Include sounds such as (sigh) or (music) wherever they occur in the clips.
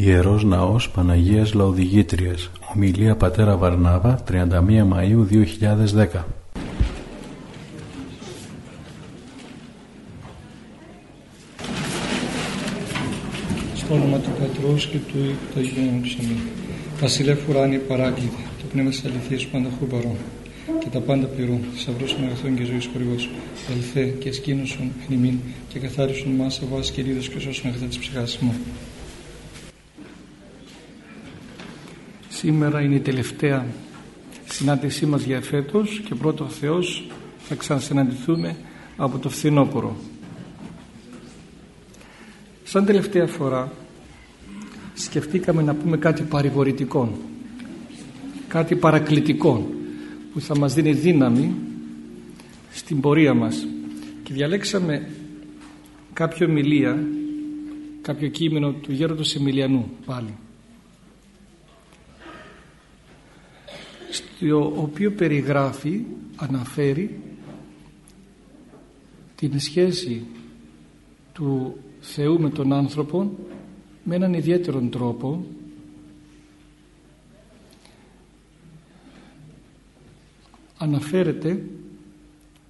Ιερός Ναός Παναγίας Λαοδηγήτριας Ομιλία Πατέρα Βαρνάβα 31 Μαΐου 2010 Στο όνομα του Πατρός και του Υιού και του Αγίου του Αμήν. Βασιλεύ ουράνιε παράκλητε, το πνεύμα της αληθείας πανταχού παρόν και τα πάντα πληρούν, θησαυρός των αγαθών και ζωής χορηγός, ελθέ και σκήνωσον εν ημίν και καθάρισον μας αβάς και ρίδος και σώσον αγαθά της ψυχάς μου. Σήμερα είναι η τελευταία συνάντησή μας για φέτος και πρώτο ο Θεός θα ξανασυναντηθούμε από το φθινόπωρο. Σαν τελευταία φορά σκεφτήκαμε να πούμε κάτι παρηγορητικό, κάτι παρακλητικό που θα μας δίνει δύναμη στην πορεία μας και διαλέξαμε κάποιο μιλία, κάποιο κείμενο του Γέροντος Εμιλιανού πάλι στο οποίος περιγράφει, αναφέρει την σχέση του Θεού με τον άνθρωπο με έναν ιδιαίτερο τρόπο. Αναφέρεται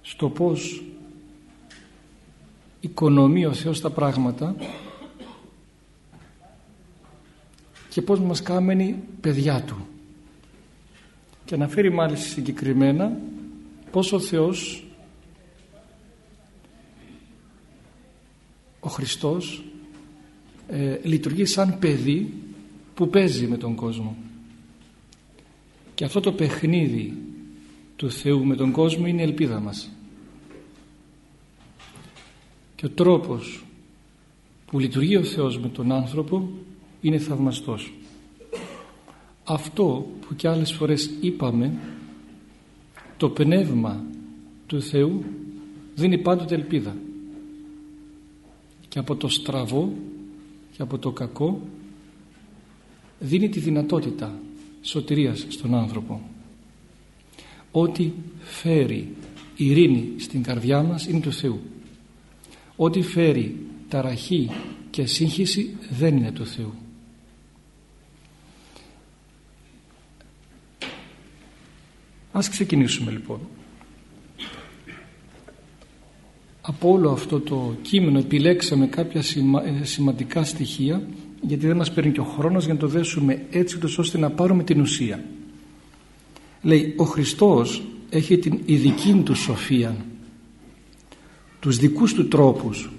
στο πως οικονομεί ο Θεός τα πράγματα και πως μας κάμενει παιδιά Του και αναφέρει μάλιστα συγκεκριμένα πως ο Θεός ο Χριστός ε, λειτουργεί σαν παιδί που παίζει με τον κόσμο. Και αυτό το παιχνίδι του Θεού με τον κόσμο είναι η ελπίδα μας. Και ο τρόπος που λειτουργεί ο Θεός με τον άνθρωπο είναι θαυμαστός αυτό που και άλλες φορές είπαμε το πνεύμα του Θεού δίνει πάντοτε ελπίδα. Και από το στραβό και από το κακό δίνει τη δυνατότητα σωτηρίας στον άνθρωπο. Ό,τι φέρει ειρήνη στην καρδιά μας είναι του Θεού. Ό,τι φέρει ταραχή και σύγχυση δεν είναι του Θεού Ας ξεκινήσουμε λοιπόν. Από όλο αυτό το κείμενο επιλέξαμε κάποια ε, σημαντικά στοιχεία γιατί δεν μας παίρνει και ο χρόνος για να το δέσουμε έτσι ώστε να πάρουμε την ουσία. Λέει ο Χριστός έχει την ειδική του σοφία τους δικούς του τρόπους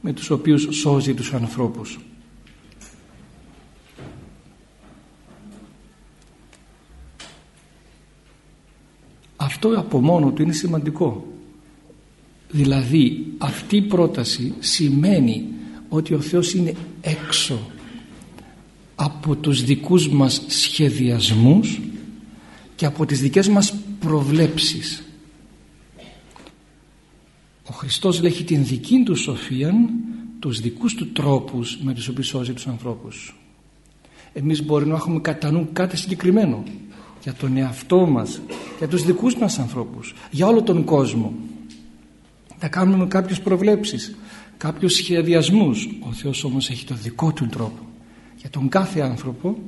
με τους οποίους σώζει τους ανθρώπους. Αυτό από μόνο του είναι σημαντικό. Δηλαδή αυτή η πρόταση σημαίνει ότι ο Θεός είναι έξω από τους δικούς μας σχεδιασμούς και από τις δικές μας προβλέψεις. Ο Χριστός λέει την δική του σοφία τους δικούς του τρόπους με τους οποίους σώζει τους ανθρώπους. Εμείς μπορεί να έχουμε κατά νου κάτι συγκεκριμένο για τον εαυτό μας, για τους δικούς μας ανθρώπους, για όλο τον κόσμο. Θα κάνουμε κάποιες προβλέψεις, κάποιους σχεδιασμούς. Ο Θεός όμως έχει το δικό του τρόπο. Για τον κάθε άνθρωπο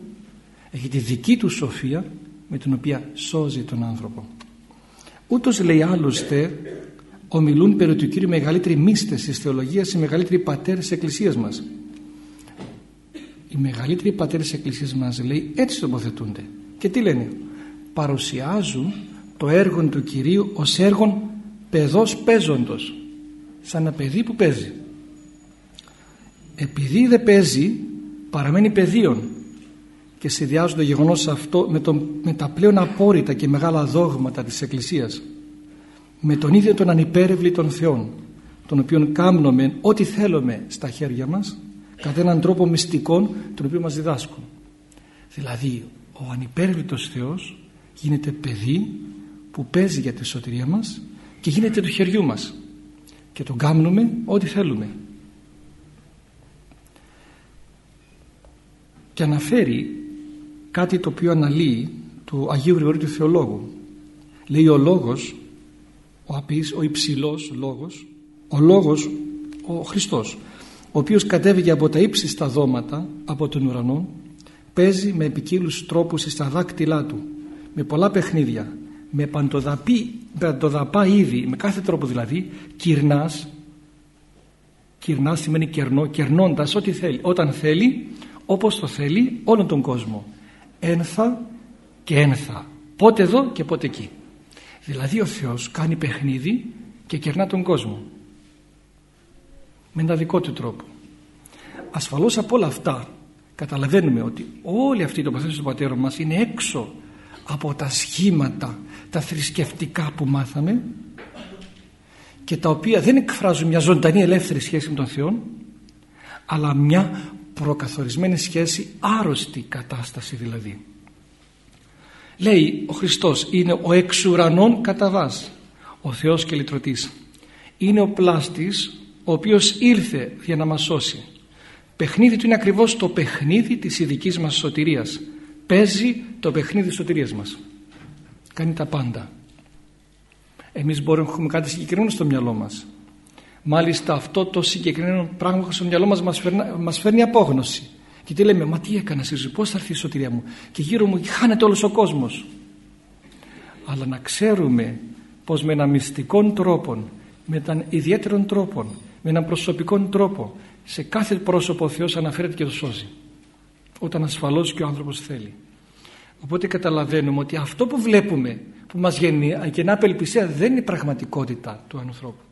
έχει τη δική του σοφία με την οποία σώζει τον άνθρωπο. Ούτως λέει άλλωστε ομιλούν περί του Κύριου μεγαλύτερη μίστες της θεολογίας οι μεγαλύτεροι πατέρες της Εκκλησίας μας. Οι μεγαλύτεροι πατέρες της Εκκλησίας μας λέει έτσι τοποθετούνται. Και τι λένε; Παρουσιάζουν το έργο του Κυρίου ως έργο παιδός παίζοντος σαν ένα παιδί που παίζει. Επειδή δεν παίζει παραμένει παιδίον και συνδυάζουν το γεγονός αυτό με, τον, με τα πλέον απόρριτα και μεγάλα δόγματα της Εκκλησίας με τον ίδιο τον ανυπέρευλη Θεών τον οποίον κάνουμε ό,τι θέλουμε στα χέρια μας κατά έναν τρόπο μυστικό τον οποίο μας διδάσκουν. Δηλαδή ο ανυπέρευλητος Θεός γίνεται παιδί που παίζει για τη σωτηρία μας και γίνεται του χεριού μας. Και τον κάνουμε ό,τι θέλουμε. Και αναφέρει κάτι το οποίο αναλύει του Αγίου Γρηγορίου του Θεολόγου. Λέει ο λόγος ο απείς, ο υψηλός λόγος ο λόγος ο Χριστός ο οποίος κατέβηκε από τα ύψιστα δώματα από τον ουρανό παίζει με επικύλους τρόπους στα δάκτυλά του με πολλά παιχνίδια με παντοδαπή, παντοδαπά είδη με κάθε τρόπο δηλαδή κυρνάς. Κυρνάς σημαίνει κερνό κερνώντας ό,τι θέλει. Όταν θέλει όπως το θέλει όλον τον κόσμο. Ένθα και ένθα. Πότε εδώ και πότε εκεί. Δηλαδή ο Θεός κάνει παιχνίδι και κερνά τον κόσμο. Με ένα δικό του τρόπο. Ασφαλώς από όλα αυτά καταλαβαίνουμε ότι όλη αυτή η τοποθέτηση του πατέρα μας είναι έξω από τα σχήματα τα θρησκευτικά που μάθαμε και τα οποία δεν εκφράζουν μια ζωντανή ελεύθερη σχέση με τον Θεό αλλά μια προκαθορισμένη σχέση άρρωστη κατάσταση δηλαδή. Λέει ο Χριστός είναι ο εξουρανών κατά βάση ο Θεός και λυτρωτής. Είναι ο πλάστης ο οποίος ήρθε για να μας σώσει. Παιχνίδι του είναι ακριβώς το παιχνίδι της ειδικής μας σωτηρίας παίζει το παιχνίδι της σωτηρίας μας. Κάνει τα πάντα. Εμείς μπορούμε να έχουμε κάτι συγκεκριμένο στο μυαλό μας. Μάλιστα αυτό το συγκεκριμένο πράγμα στο μυαλό μας μας φέρνει, μας φέρνει απόγνωση. Και τι λέμε, μα τι έκανα στη πώς θα έρθει η σωτηρία μου; Και γύρω μου χάνεται όλος ο κόσμος. Αλλά να ξέρουμε πως με ένα μυστικό τρόπο με έναν ιδιαίτερον τρόπο με έναν προσωπικό τρόπο σε κάθε πρόσωπο ο Θεός αναφέρεται και το σώζει όταν ασφαλώς και ο άνθρωπος θέλει. Οπότε καταλαβαίνουμε ότι αυτό που βλέπουμε που μας γεννά απελπισία δεν είναι η πραγματικότητα του ανθρώπου.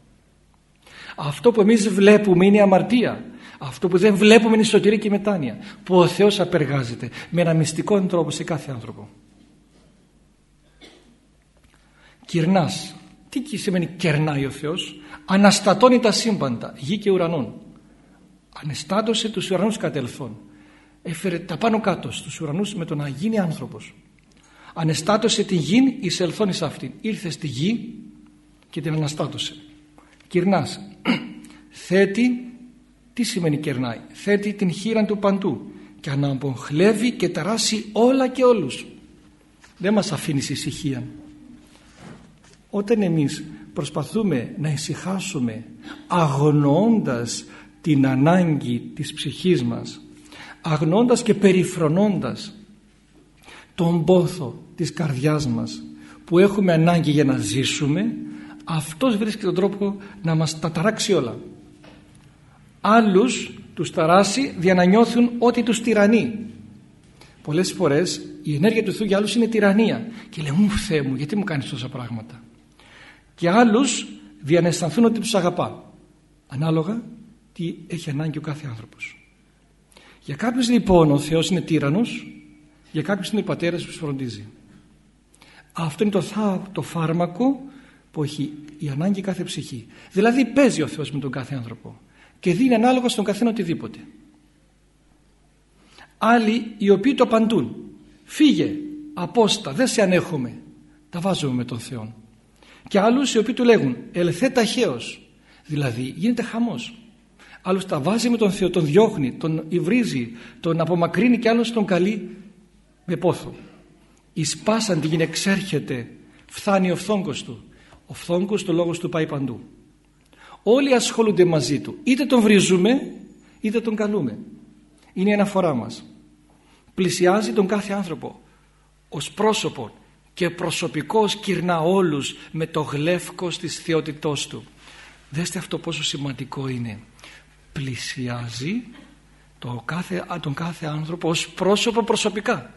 Αυτό που εμείς βλέπουμε είναι η αμαρτία. Αυτό που δεν βλέπουμε είναι η σωτηρική μετάνοια που ο Θεός απεργάζεται με ένα μυστικό τρόπο σε κάθε άνθρωπο. Κυρνάς. Τι σημαίνει κερνάει ο Θεός; Αναστατώνει τα σύμπαντα. Γη και ουρανών ανεστάτωσε τους ουρανούς κατελθόν έφερε τα πάνω κάτω στους ουρανούς με το να γίνει άνθρωπος. Ανεστάτωσε τη γη εις ελθόν εις αυτήν ήρθε στη γη και την αναστάτωσε. Κυρνάς. (clears throat) Θέτει τι σημαίνει κερνάει; Θέτει την χείρα του παντού και αναμποχλεύει και ταράσει όλα και όλους. Δεν μας αφήνεις ησυχία. Όταν εμείς προσπαθούμε να ησυχάσουμε αγνοώντας την ανάγκη της ψυχής μας αγνώντας και περιφρονώντας τον πόθο της καρδιάς μας που έχουμε ανάγκη για να ζήσουμε αυτός βρίσκει τον τρόπο να μας τα ταράξει όλα. Άλλους τους ταράσει για να νιώθουν ότι τους τυραννεί. Πολλές φορές η ενέργεια του Θεού για άλλους είναι τυραννία και λέει μου Θεέ μου γιατί μου κάνεις τόσα πράγματα και άλλους διαναισθανθούν ότι τους αγαπά ανάλογα τι έχει ανάγκη ο κάθε άνθρωπος για κάποιους λοιπόν ο Θεός είναι τύρανος για κάποιους είναι ο πατέρας που φροντίζει. Αυτό είναι το, το φάρμακο που έχει η ανάγκη κάθε ψυχή. Δηλαδή παίζει ο Θεός με τον κάθε άνθρωπο και δίνει ανάλογα στον καθένα οτιδήποτε. Άλλοι οι οποίοι το απαντούν. Φύγε απόστα δεν σε ανέχομαι. Τα βάζουμε με τον Θεό και άλλους οι οποίοι του λέγουν ελθέ ταχαίως δηλαδή γίνεται χαμός άλλος τα βάζει με τον Θεό τον διώχνει, τον υβρίζει τον απομακρύνει και άλλος τον καλεί με πόθο. Εις πάσαν την εξέρχεται φθάνει ο φθόγκος του. Ο φθόγκος το λόγος του πάει παντού. Όλοι ασχολούνται μαζί του. Είτε τον βρίζουμε είτε τον καλούμε. Είναι η αναφορά μας. Πλησιάζει τον κάθε άνθρωπο. Ως πρόσωπο και προσωπικός κυρνά όλους με το γλεύκος της θεότητός του. Δέστε αυτό πόσο σημαντικό είναι πλησιάζει το κάθε, τον κάθε άνθρωπο ως πρόσωπο προσωπικά.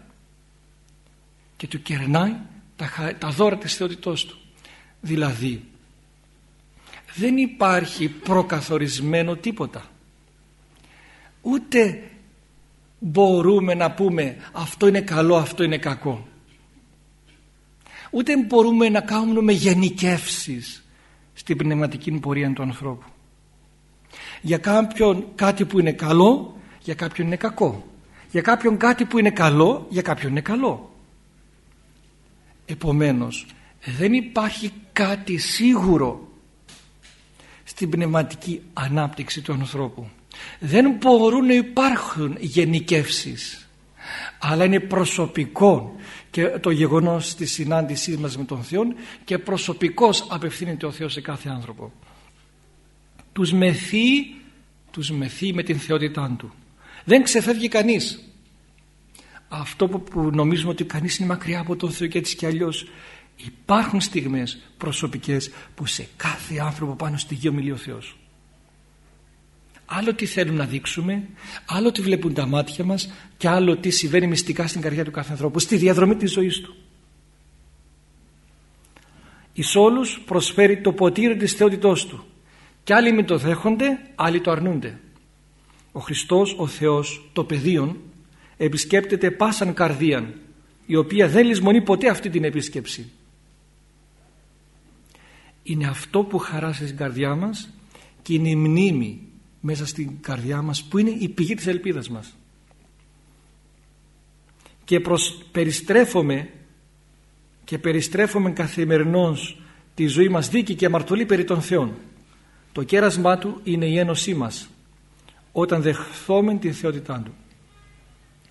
Και του κερνάει τα, τα δώρα της θεότητός του. Δηλαδή δεν υπάρχει προκαθορισμένο τίποτα. Ούτε μπορούμε να πούμε αυτό είναι καλό αυτό είναι κακό ούτε μπορούμε να κάνουμε γενικεύσεις στην πνευματική πορεία του ανθρώπου για κάποιον κάτι που είναι καλό για κάποιον είναι κακό. Για κάποιον κάτι που είναι καλό για κάποιον είναι καλό. Επομένως δεν υπάρχει κάτι σίγουρο στην πνευματική ανάπτυξη του ανθρώπου. Δεν μπορούν να υπάρχουν γενικεύσεις αλλά είναι προσωπικό. Και το γεγονός της συνάντησής μας με τον Θεό και προσωπικός απευθύνεται ο Θεός σε κάθε άνθρωπο τους μεθεί τους μεθεί με την θεότητά του. Δεν ξεφεύγει κανείς. Αυτό που νομίζουμε ότι κανείς είναι μακριά από τον Θεό και έτσι κι αλλιώς υπάρχουν στιγμές προσωπικές που σε κάθε άνθρωπο πάνω στη γη ομιλεί ο Θεός. Άλλο τι θέλουμε να δείξουμε άλλο τι βλέπουν τα μάτια μας και άλλο τι συμβαίνει μυστικά στην καρδιά του κάθε ανθρώπου στη διαδρομή της ζωής του. Εις όλους προσφέρει το ποτήρι της θεότητός του και άλλοι μην το δέχονται άλλοι το αρνούνται. Ο Χριστός ο Θεός το πεδίο επισκέπτεται πάσαν καρδίαν η οποία δεν λησμονεί ποτέ αυτή την επίσκεψη. Είναι αυτό που χαράσει στην καρδιά μας και είναι η μνήμη μέσα στην καρδιά μας που είναι η πηγή της ελπίδας μας. Και προς, περιστρέφομαι και περιστρέφομαι καθημερινώς τη ζωή μας δίκη και αμαρτωλή περί των Θεών το κέρασμά του είναι η ένωσή μας όταν δεχθούμε την θεότητά του.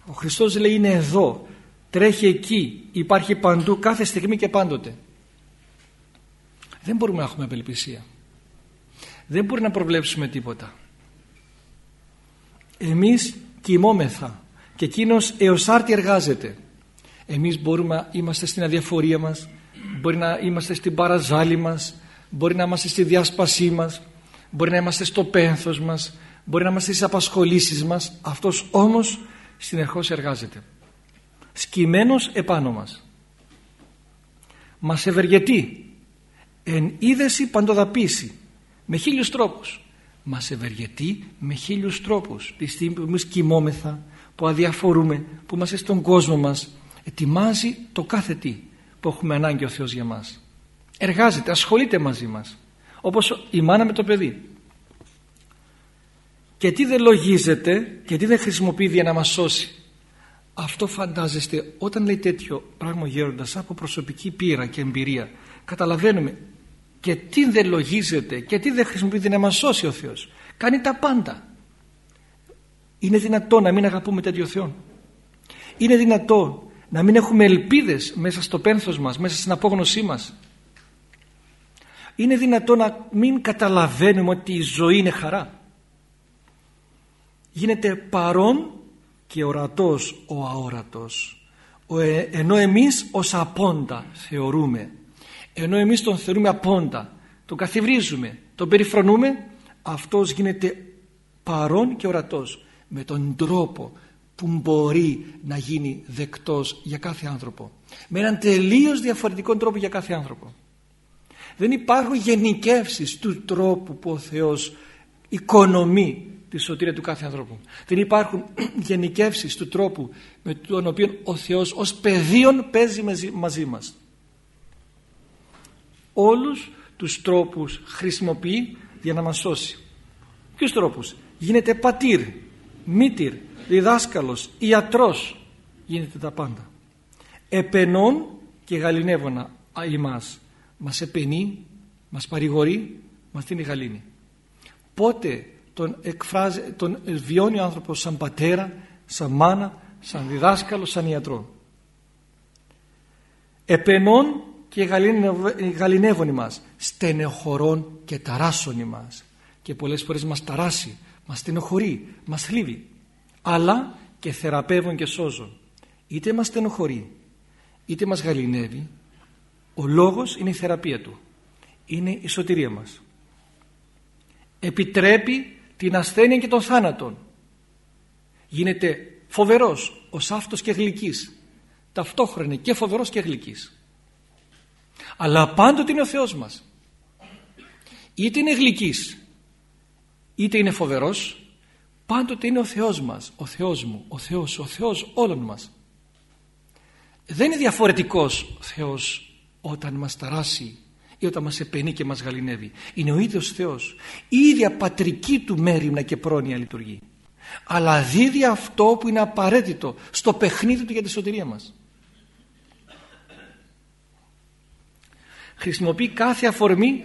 Ο Χριστός λέει είναι εδώ τρέχει εκεί υπάρχει παντού κάθε στιγμή και πάντοτε δεν μπορούμε να έχουμε απελπισία. Δεν μπορεί να προβλέψουμε τίποτα. Εμείς κοιμόμεθα και εκείνος έως άρτη εργάζεται. Εμείς μπορούμε να είμαστε στην αδιαφορία μας μπορεί να είμαστε στην παραζάλη μας μπορεί να είμαστε στη διάσπασή μας μπορεί να είμαστε στο πένθος μας μπορεί να είμαστε στις απασχολήσεις μας. Αυτός όμως συνεχώς εργάζεται. Σκυμμένος επάνω μας. Μας ευεργετεί. Εν είδεση παντοδαπήσει. Με χίλιους τρόπους. Μας ευεργετεί με χίλιους τρόπους. Τη στιγμή που εμείς κοιμόμεθα που αδιαφορούμε που είμαστε στον κόσμο μας ετοιμάζει το κάθε τι που έχουμε ανάγκη ο Θεός για μας. Εργάζεται, ασχολείται μαζί μας όπως η μάνα με το παιδί. Και τι δεν λογίζεται και τι δεν χρησιμοποιεί για να μας σώσει. Αυτό φαντάζεστε όταν λέει τέτοιο πράγμα γέροντας από προσωπική πείρα και εμπειρία. Καταλαβαίνουμε. Και τι δεν λογίζεται και τι δεν χρησιμοποιεί να μας σώσει ο Θεός. Κάνει τα πάντα. Είναι δυνατό να μην αγαπούμε τέτοιο Θεό είναι δυνατό να μην έχουμε ελπίδες μέσα στο πένθος μας μέσα στην απόγνωσή μας είναι δυνατό να μην καταλαβαίνουμε ότι η ζωή είναι χαρά. Γίνεται παρόν και ορατός ο αόρατος. Ε, ενώ εμείς ως απόντα θεωρούμε. Ενώ εμείς τον θεωρούμε απόντα τον καθιβρίζουμε, τον περιφρονούμε αυτός γίνεται παρόν και ορατός με τον τρόπο που μπορεί να γίνει δεκτός για κάθε άνθρωπο. Με έναν τελείως διαφορετικό τρόπο για κάθε άνθρωπο δεν υπάρχουν γενικεύσεις του τρόπου που ο Θεός οικονομεί τη σωτηρία του κάθε ανθρώπου. Δεν υπάρχουν (clears throat) γενικεύσεις του τρόπου με τον οποίο ο Θεός ως πεδίον παίζει μαζί μας. Όλους τους τρόπους χρησιμοποιεί για να μας σώσει. Ποιους τρόπους; Γίνεται πατήρ, μήτυρ, διδάσκαλος, ιατρός. Γίνεται τα πάντα. Επενών και γαλινεύωνα ημάς μας επενεί, μας παρηγορεί, μας δίνει γαλήνη. Πότε τον, εκφράζει, τον βιώνει ο άνθρωπος σαν πατέρα, σαν μάνα, σαν διδάσκαλο, σαν ιατρό. Επενών και γαλινεύουν μας στενεχωρών και ταράσσουν μας. Και πολλές φορές μας ταράσει μας στενοχωρεί, μας θλίβει. Αλλά και θεραπεύουν και σώζουν. Είτε μας στενοχωρεί είτε μας γαλινεύει ο λόγος είναι η θεραπεία του. Είναι η σωτηρία μας. Επιτρέπει την ασθένεια και τον θάνατον. Γίνεται φοβερός ο σάφτος και γλυκής. Ταυτόχρονα και φοβερός και γλυκής. Αλλά πάντοτε είναι ο Θεός μας. Είτε είναι γλυκής είτε είναι φοβερός πάντοτε είναι ο Θεός μας ο Θεός μου, ο Θεός, ο Θεός όλων μας. Δεν είναι διαφορετικός ο Θεός όταν μας ταράσει ή όταν μας επενεί και μας γαλινεύει. Είναι ο ίδιος Θεός. Η ίδια πατρική του μέρημνα και πρόνοια λειτουργεί. Αλλά δίδει αυτό που είναι απαραίτητο στο παιχνίδι του για τη σωτηρία μας. Χρησιμοποιεί κάθε αφορμή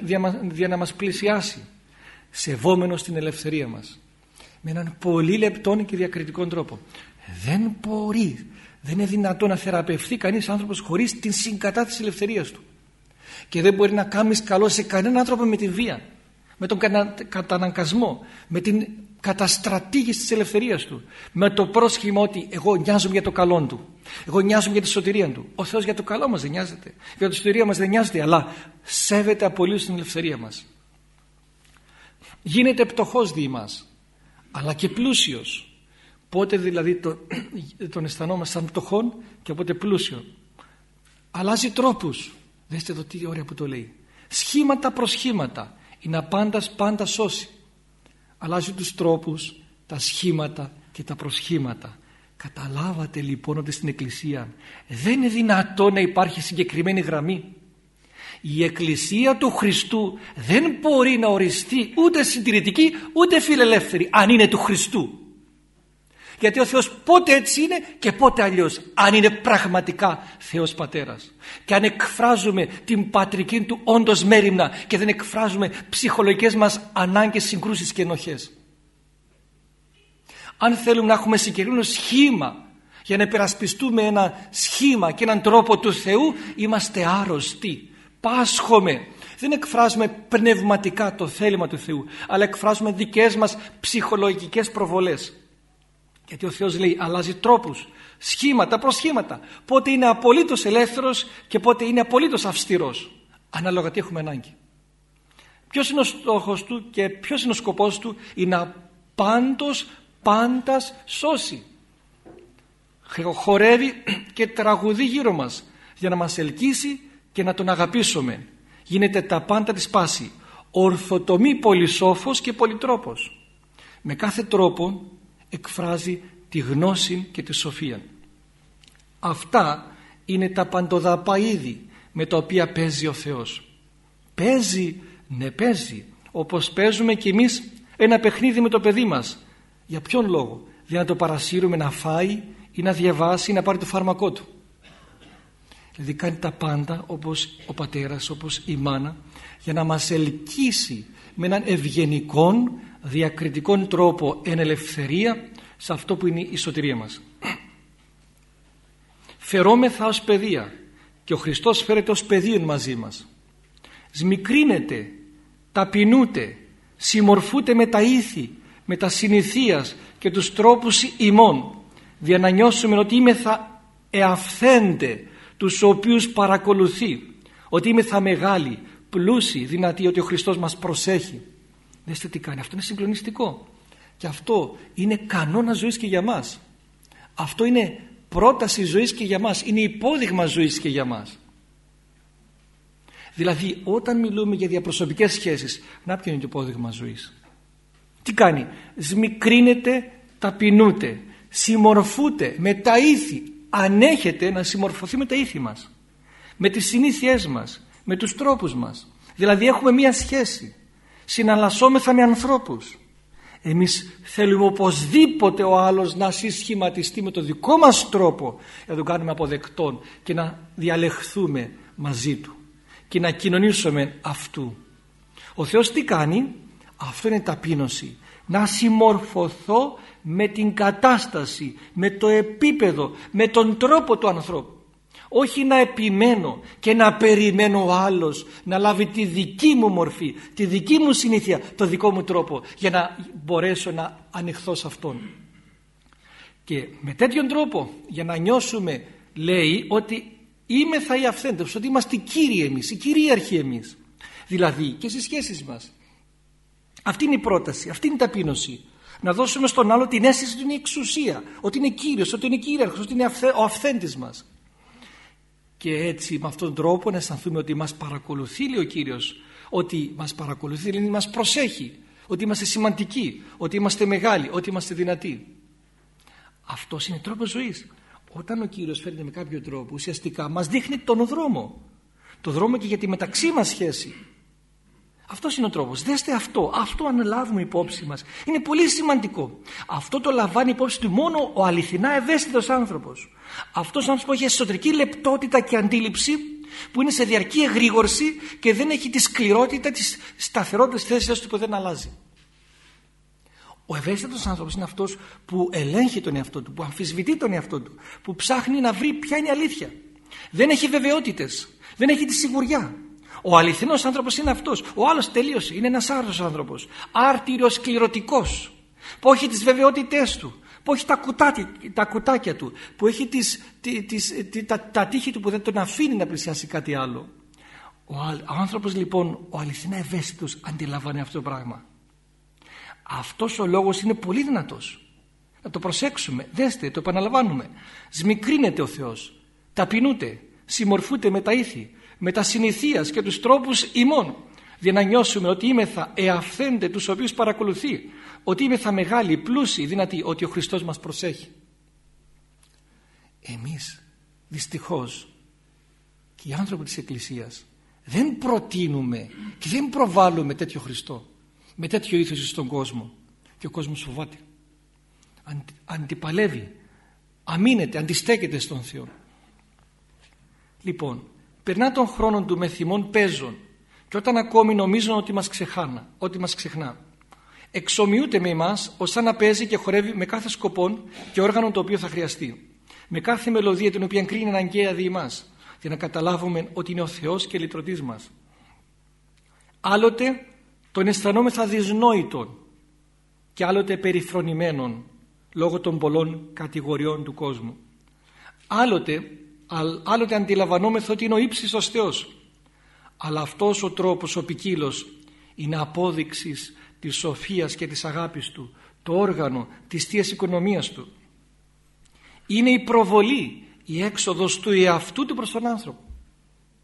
για να μας πλησιάσει σεβόμενος την ελευθερία μας. Με έναν πολύ λεπτό και διακριτικό τρόπο. Δεν μπορεί δεν είναι δυνατό να θεραπευθεί κανείς άνθρωπος χωρίς την συγκατάθεση ελευθερίας του. Και δεν μπορεί να κάνεις καλό σε κανέναν άνθρωπο με τη βία με τον καταναγκασμό με την καταστρατήγηση της ελευθερίας του. Με το πρόσχημα ότι εγώ νοιάζομαι για το καλό του. Εγώ νοιάζομαι για τη σωτηρία του. Ο Θεός για το καλό μας δεν νοιάζεται. Για τη σωτηρία μας δεν νοιάζεται αλλά σέβεται απολύτως την ελευθερία μας. Γίνεται πτωχός δι' μας αλλά και πλούσιος πότε δηλαδή το, (clears throat) τον αισθανόμαστε σαν πτωχόν και πότε πλούσιο. Αλλάζει τρόπους. Δέστε εδώ τι ωραία που το λέει. Σχήματα προς σχήματα. Είναι απάντας πάντα σώσει. Αλλάζει τους τρόπους τα σχήματα και τα προσχήματα. Καταλάβατε λοιπόν ότι στην Εκκλησία δεν είναι δυνατό να υπάρχει συγκεκριμένη γραμμή. Η Εκκλησία του Χριστού δεν μπορεί να οριστεί ούτε συντηρητική ούτε φιλελεύθερη αν είναι του Χριστού γιατί ο Θεός πότε έτσι είναι και πότε αλλιώς αν είναι πραγματικά Θεός Πατέρας. Και αν εκφράζουμε την πατρική του όντως μέρημνα και δεν εκφράζουμε ψυχολογικές μας ανάγκες, συγκρούσεις και ενοχές. Αν θέλουμε να έχουμε συγκεκριμένο σχήμα για να περασπιστούμε ένα σχήμα και έναν τρόπο του Θεού είμαστε άρρωστοι. Πάσχομαι. Δεν εκφράζουμε πνευματικά το θέλημα του Θεού αλλά εκφράζουμε δικές μας ψυχολογικές προβολές γιατί ο Θεός λέει αλλάζει τρόπους, σχήματα, προσχήματα. Πότε είναι απολύτως ελεύθερος και πότε είναι απολύτως αυστηρός. Ανάλογα τι έχουμε ανάγκη. Ποιος είναι ο στόχος του και ποιος είναι ο σκοπός του είναι να πάντως πάντας σώσει. Χορεύει (clears throat) και τραγουδεί γύρω μας για να μας ελκύσει και να τον αγαπήσουμε. Γίνεται τα πάντα της πάση. Ορθοτομή πολυσόφος και πολυτρόπος. Με κάθε τρόπο εκφράζει τη γνώση και τη σοφία. Αυτά είναι τα παντοδαπά είδη με τα οποία παίζει ο Θεός. Παίζει, ναι παίζει, όπως παίζουμε κι εμείς ένα παιχνίδι με το παιδί μας. Για ποιον λόγο, για να το παρασύρουμε να φάει ή να διαβάσει ή να πάρει το φάρμακό του. Δηλαδή κάνει τα πάντα όπως ο πατέρας, όπως η μάνα για να μας ελκύσει με έναν ευγενικό διακριτικό τρόπο εν ελευθερία σε αυτό που είναι η σωτηρία μας. Φερόμεθα ως παιδεία και ο Χριστός φέρεται ως παιδείο μαζί μας. Σμικρίνεται, ταπεινούται, συμμορφούται με τα ήθη, με τα συνηθίας και τους τρόπους ημών για να νιώσουμε ότι είμαι θα εαυθέντε τους οποίους παρακολουθεί ότι είμαι θα μεγάλη, πλούσιοι, δυνατοί ότι ο Χριστός μας προσέχει Δέστε τι κάνει. Αυτό είναι συγκλονιστικό. Και αυτό είναι κανόνα ζωής και για μας. Αυτό είναι πρόταση ζωής και για μας. Είναι υπόδειγμα ζωής και για μας. Δηλαδή όταν μιλούμε για διαπροσωπικές σχέσεις, να ποιο είναι το υπόδειγμα ζωής. Τι κάνει. Σμικρίνεται, ταπεινούται, συμμορφούται με τα ήθη. Ανέχεται να συμμορφωθεί με τα ήθη μας. Με τις συνήθειές μας, με τους τρόπους μας. Δηλαδή έχουμε μία σχέση συναλλασσόμεθα με ανθρώπους. Εμείς θέλουμε οπωσδήποτε ο άλλος να συσχηματιστεί με το δικό μας τρόπο για να τον κάνουμε αποδεκτόν και να διαλεχθούμε μαζί του και να κοινωνήσουμε αυτού. Ο Θεός τι κάνει; Αυτό είναι ταπείνωση. Να συμμορφωθώ με την κατάσταση με το επίπεδο με τον τρόπο του ανθρώπου όχι να επιμένω και να περιμένω ο άλλος να λάβει τη δική μου μορφή, τη δική μου συνήθεια, το δικό μου τρόπο για να μπορέσω να ανοιχθώ σε Αυτόν. Και με τέτοιον τρόπο για να νιώσουμε λέει ότι είμαι θα οι αυθέντες, ότι είμαστε κύριοι εμείς, οι κυρίαρχοι εμείς. Δηλαδή και στις σχέσεις μας. Αυτή είναι η πρόταση, αυτή είναι η ταπείνωση. Να δώσουμε στον άλλο την αίσθηση ότι είναι η εξουσία, ότι είναι κύριος, ότι είναι κύριαρχος, ότι είναι ο αυθέντης μας και έτσι με αυτόν τον τρόπο να αισθανθούμε ότι μας παρακολουθεί λέει ο Κύριος ότι μας παρακολουθεί δηλαδή μας προσέχει ότι είμαστε σημαντικοί, ότι είμαστε μεγάλοι, ότι είμαστε δυνατοί αυτός είναι τρόπος ζωής όταν ο Κύριος φέρνει με κάποιο τρόπο ουσιαστικά μας δείχνει τον δρόμο το δρόμο και για τη μεταξύ μας σχέση αυτός είναι ο τρόπος. Δέστε αυτό. Αυτό αν λάβουμε υπόψη μας. Είναι πολύ σημαντικό. Αυτό το λαμβάνει υπόψη του μόνο ο αληθινά ευαίσθητος άνθρωπος. Αυτός ο άνθρωπος που έχει εσωτερική λεπτότητα και αντίληψη, που είναι σε διαρκή εγρήγορση και δεν έχει τη σκληρότητα της σταθερότητας της θέσης του που δεν αλλάζει. Ο ευαίσθητος άνθρωπος είναι αυτός που ελέγχει τον εαυτό του, που αμφισβητεί τον εαυτό του, που ψάχνει να βρει ποια είναι η αλήθεια. Δεν έχει βεβαιότητες, δεν έχει τη σιγουριά. Ο αληθινός άνθρωπος είναι αυτός. Ο άλλος τελείωσε. Είναι ένας άρρωστος άνθρωπος. Άρτηρος κληρωτικός. που έχει τις βεβαιότητές του που έχει τα, κουτάτι, τα κουτάκια του που έχει τις, τις, τα, τα τείχη του που δεν τον αφήνει να πλησιάσει κάτι άλλο. Ο, ο άνθρωπος λοιπόν ο αληθινά ευαίσθητος αντιλαμβάνει αυτό το πράγμα. Αυτός ο λόγος είναι πολύ δυνατός. Να το προσέξουμε. Δέστε το επαναλαμβάνουμε. Σμικρίνεται ο Θεός. Ταπεινούται. Συμμορφούνται με τα ήθη. Με τα συνηθίας και τους τρόπους ημών. Για να νιώσουμε ότι είμεθα εαυθέντε τους οποίους παρακολουθεί ότι είμεθα μεγάλοι, πλούσιοι, δυνατοί ότι ο Χριστός μας προσέχει. Εμείς δυστυχώς και οι άνθρωποι της Εκκλησίας δεν προτείνουμε και δεν προβάλλουμε τέτοιο Χριστό με τέτοιο ήθος στον κόσμο. Και ο κόσμος φοβάται. Αντιπαλεύει. Αμήνεται, αντιστέκεται στον Θεό. Λοιπόν περνά τον χρόνο του με θυμών παίζων. Και όταν ακόμη νομίζουν ότι μας ξεχάνα, ότι μας ξεχνά εξομοιούται με εμάς ώστε να παίζει και χορεύει με κάθε σκοπό και όργανο το οποίο θα χρειαστεί με κάθε μελωδία την οποία κρίνει αναγκαία δι' εμάς για να καταλάβουμε ότι είναι ο Θεός και λυτρωτής μας. Άλλοτε τον αισθανόμεθα δυσνόητον και άλλοτε περιφρονημένον λόγω των πολλών κατηγοριών του κόσμου. Άλλοτε, άλλοτε αντιλαμβανόμεθα ότι είναι ο ύψιστος Θεός αλλά αυτός ο τρόπος ο ποικίλος είναι απόδειξης της σοφίας και της αγάπης του το όργανο της Θείας Οικονομίας του. Είναι η προβολή η έξοδος του εαυτού του προς τον άνθρωπο.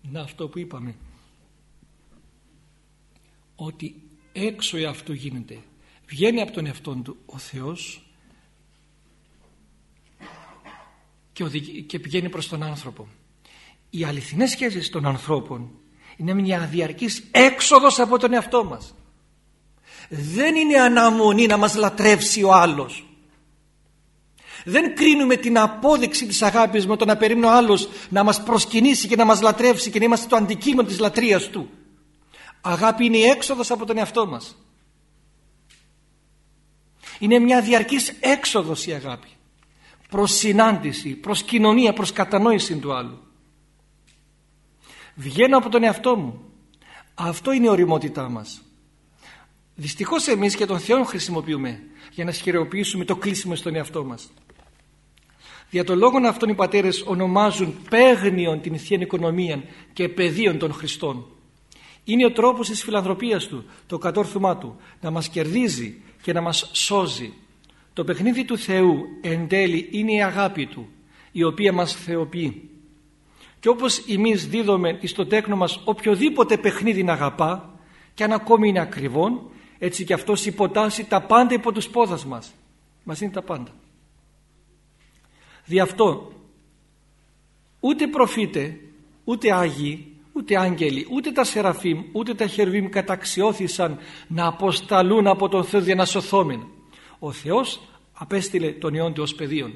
Είναι αυτό που είπαμε. Ότι έξω εαυτού γίνεται. Βγαίνει από τον εαυτό του ο Θεός και πηγαίνει προς τον άνθρωπο. Οι αληθινές σχέσεις των ανθρώπων είναι μια διαρκής έξοδος από τον εαυτό μας δεν είναι αναμονή να μας λατρεύσει ο άλλος. Δεν κρίνουμε την απόδειξη της αγάπης με το να περίμενε ο άλλος να μας προσκυνήσει και να μας λατρεύσει και να είμαστε το αντικείμενο της λατρείας του. Αγάπη είναι η έξοδος από τον εαυτό μας. Είναι μια διαρκής έξοδος η αγάπη. Προς συνάντηση, προς κοινωνία, προς κατανόηση του άλλου. Βγαίνω από τον εαυτό μου. Αυτό είναι η οριμότητά μας δυστυχώς εμείς και τον Θεό χρησιμοποιούμε για να σχεριοποιήσουμε το κλείσιμο στον εαυτό μας Δια τον λόγο αυτών οι πατέρες ονομάζουν παίγνιον την θεία οικονομία και πεδίων των Χριστών. Είναι ο τρόπος της φιλανθρωπίας του, το κατόρθωμά του, να μας κερδίζει και να μας σώζει. Το παιχνίδι του Θεού εν τέλει είναι η αγάπη του, η οποία μας θεοποιεί. Και όπως εμείς δίδουμε στο τέκνο μας οποιοδήποτε παιχνίδι να αγαπά και αν ακόμη είναι ακριβόν, έτσι και αυτός υποτάσσει τα πάντα υπό τους πόδας μας. Μας είναι τα πάντα. Δι' αυτό ούτε προφήτε, ούτε Άγιοι, ούτε άγγελοι, ούτε τα Σεραφείμ, ούτε τα Χερβίμ καταξιώθησαν να αποσταλούν από τον Θεό για να σωθόμεν. Ο Θεός απέστειλε τον Υιόν του ως παιδίον.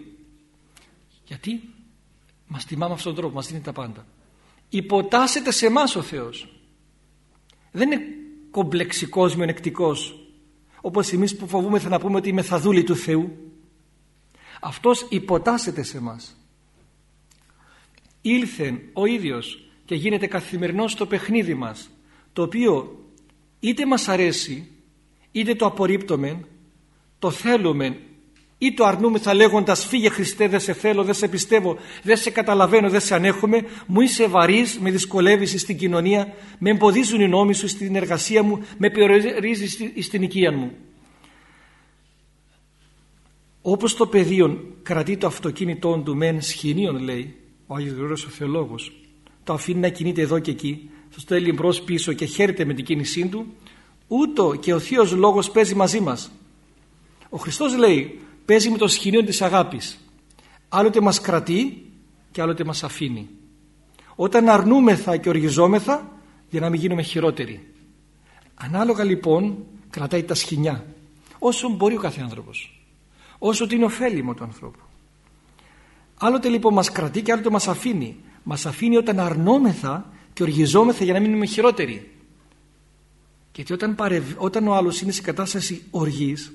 Γιατί; Μας τιμά με αυτόν τον τρόπο, μας δίνει τα πάντα. Υποτάσσεται σε εμάς ο Θεός. Δεν είναι κομπλεξικός, μειονεκτικός, όπως εμείς που φοβούμε θα να πούμε ότι είμαι θαδούλη του Θεού. Αυτός υποτάσσεται σε μας. Ήλθεν ο ίδιος και γίνεται καθημερινός στο παιχνίδι μας το οποίο είτε μας αρέσει είτε το απορρίπτουμε το θέλουμε ή το αρνούμεθα λέγοντας φύγε Χριστέ δεν σε θέλω, δεν σε πιστεύω, δεν σε καταλαβαίνω, δεν σε ανέχομαι. Μου είσαι βαρύς, με δυσκολεύεις στην κοινωνία με εμποδίζουν οι νόμοι σου στην εργασία μου με περιορίζεις στην οικία μου όπως το πεδίο κρατεί το αυτοκίνητό του μεν σχοινίων λέει ο Άγιος Γρηγόριος ο Θεολόγος το αφήνει να κινείται εδώ και εκεί το στέλνει μπρος πίσω και χαίρεται με την κίνησή του ούτω και ο Θείος Λόγος παίζει μαζί μας. Ο Χριστός λέει παίζει με το σχοινίο της αγάπης άλλοτε μας κρατεί και άλλοτε μας αφήνει όταν αρνούμεθα και οργιζόμεθα για να μην γίνουμε χειρότεροι ανάλογα λοιπόν κρατάει τα σχοινιά όσο μπορεί ο κάθε άνθρωπος όσο ότι είναι ωφέλιμο του ανθρώπου. Άλλοτε λοιπόν μας κρατεί και άλλοτε μας αφήνει. Μας αφήνει όταν αρνόμεθα και οργιζόμεθα για να μην μείνουμε χειρότεροι. Γιατί όταν, όταν ο άλλος είναι σε κατάσταση οργής,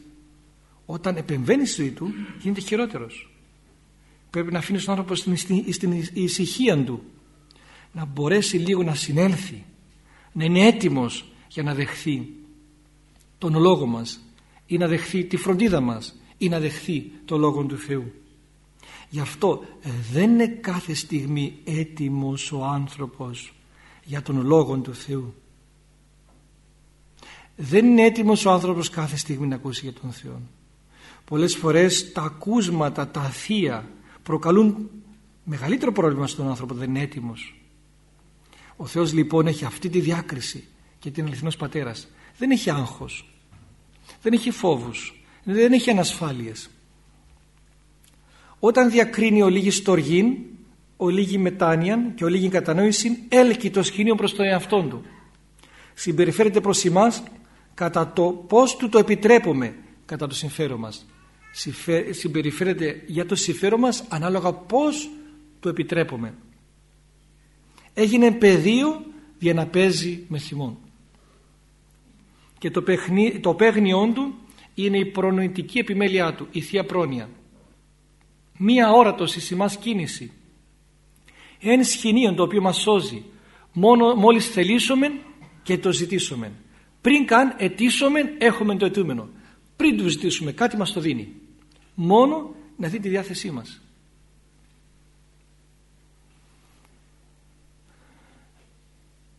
όταν επεμβαίνει στη ζωή του, γίνεται χειρότερος. Πρέπει να αφήνεις τον άνθρωπο στην, στην, στην ησυχία του. Να μπορέσει λίγο να συνέλθει. Να είναι έτοιμος για να δεχθεί τον λόγο μας ή να δεχθεί τη φροντίδα μας ή να δεχθεί το Λόγο του Θεού. Γι' αυτό ε, δεν είναι κάθε στιγμή έτοιμος ο άνθρωπος για τον Λόγο του Θεού. Δεν είναι έτοιμος ο άνθρωπος κάθε στιγμή να ακούσει για τον Θεό. Πολλές φορές τα ακούσματα, τα θεία προκαλούν μεγαλύτερο πρόβλημα στον άνθρωπο, δεν είναι έτοιμος. Ο Θεός λοιπόν έχει αυτή τη διάκριση και την αληθινός πατέρας. Δεν έχει άγχος, δεν έχει φόβους, δεν έχει ανασφάλειες. Όταν διακρίνει ο λίγης στοργήν, ο λίγη μετάνοιαν και ο λίγη κατανόηση, έλκει το σχήνιο προς τον εαυτό του. Συμπεριφέρεται προς εμάς κατά το πώς του το επιτρέπουμε κατά το συμφέρον μας. Συμπεριφέρεται για το συμφέρον μας ανάλογα πώς το επιτρέπουμε. Έγινε πεδίο για να παίζει με θυμόν. Και το, παιχνί, το παίγνιόν του είναι η προνοητική επιμέλειά του, η Θεία Πρόνοια. Μία όρατος εις εμάς κίνηση. Ένα σχοινίον το οποίο μας σώζει μόνο, μόλις θελήσουμε και το ζητήσουμε. Πριν καν αιτήσουμε έχουμε το αιτούμενο. Πριν του ζητήσουμε κάτι μας το δίνει. Μόνο να δει τη διάθεσή μας.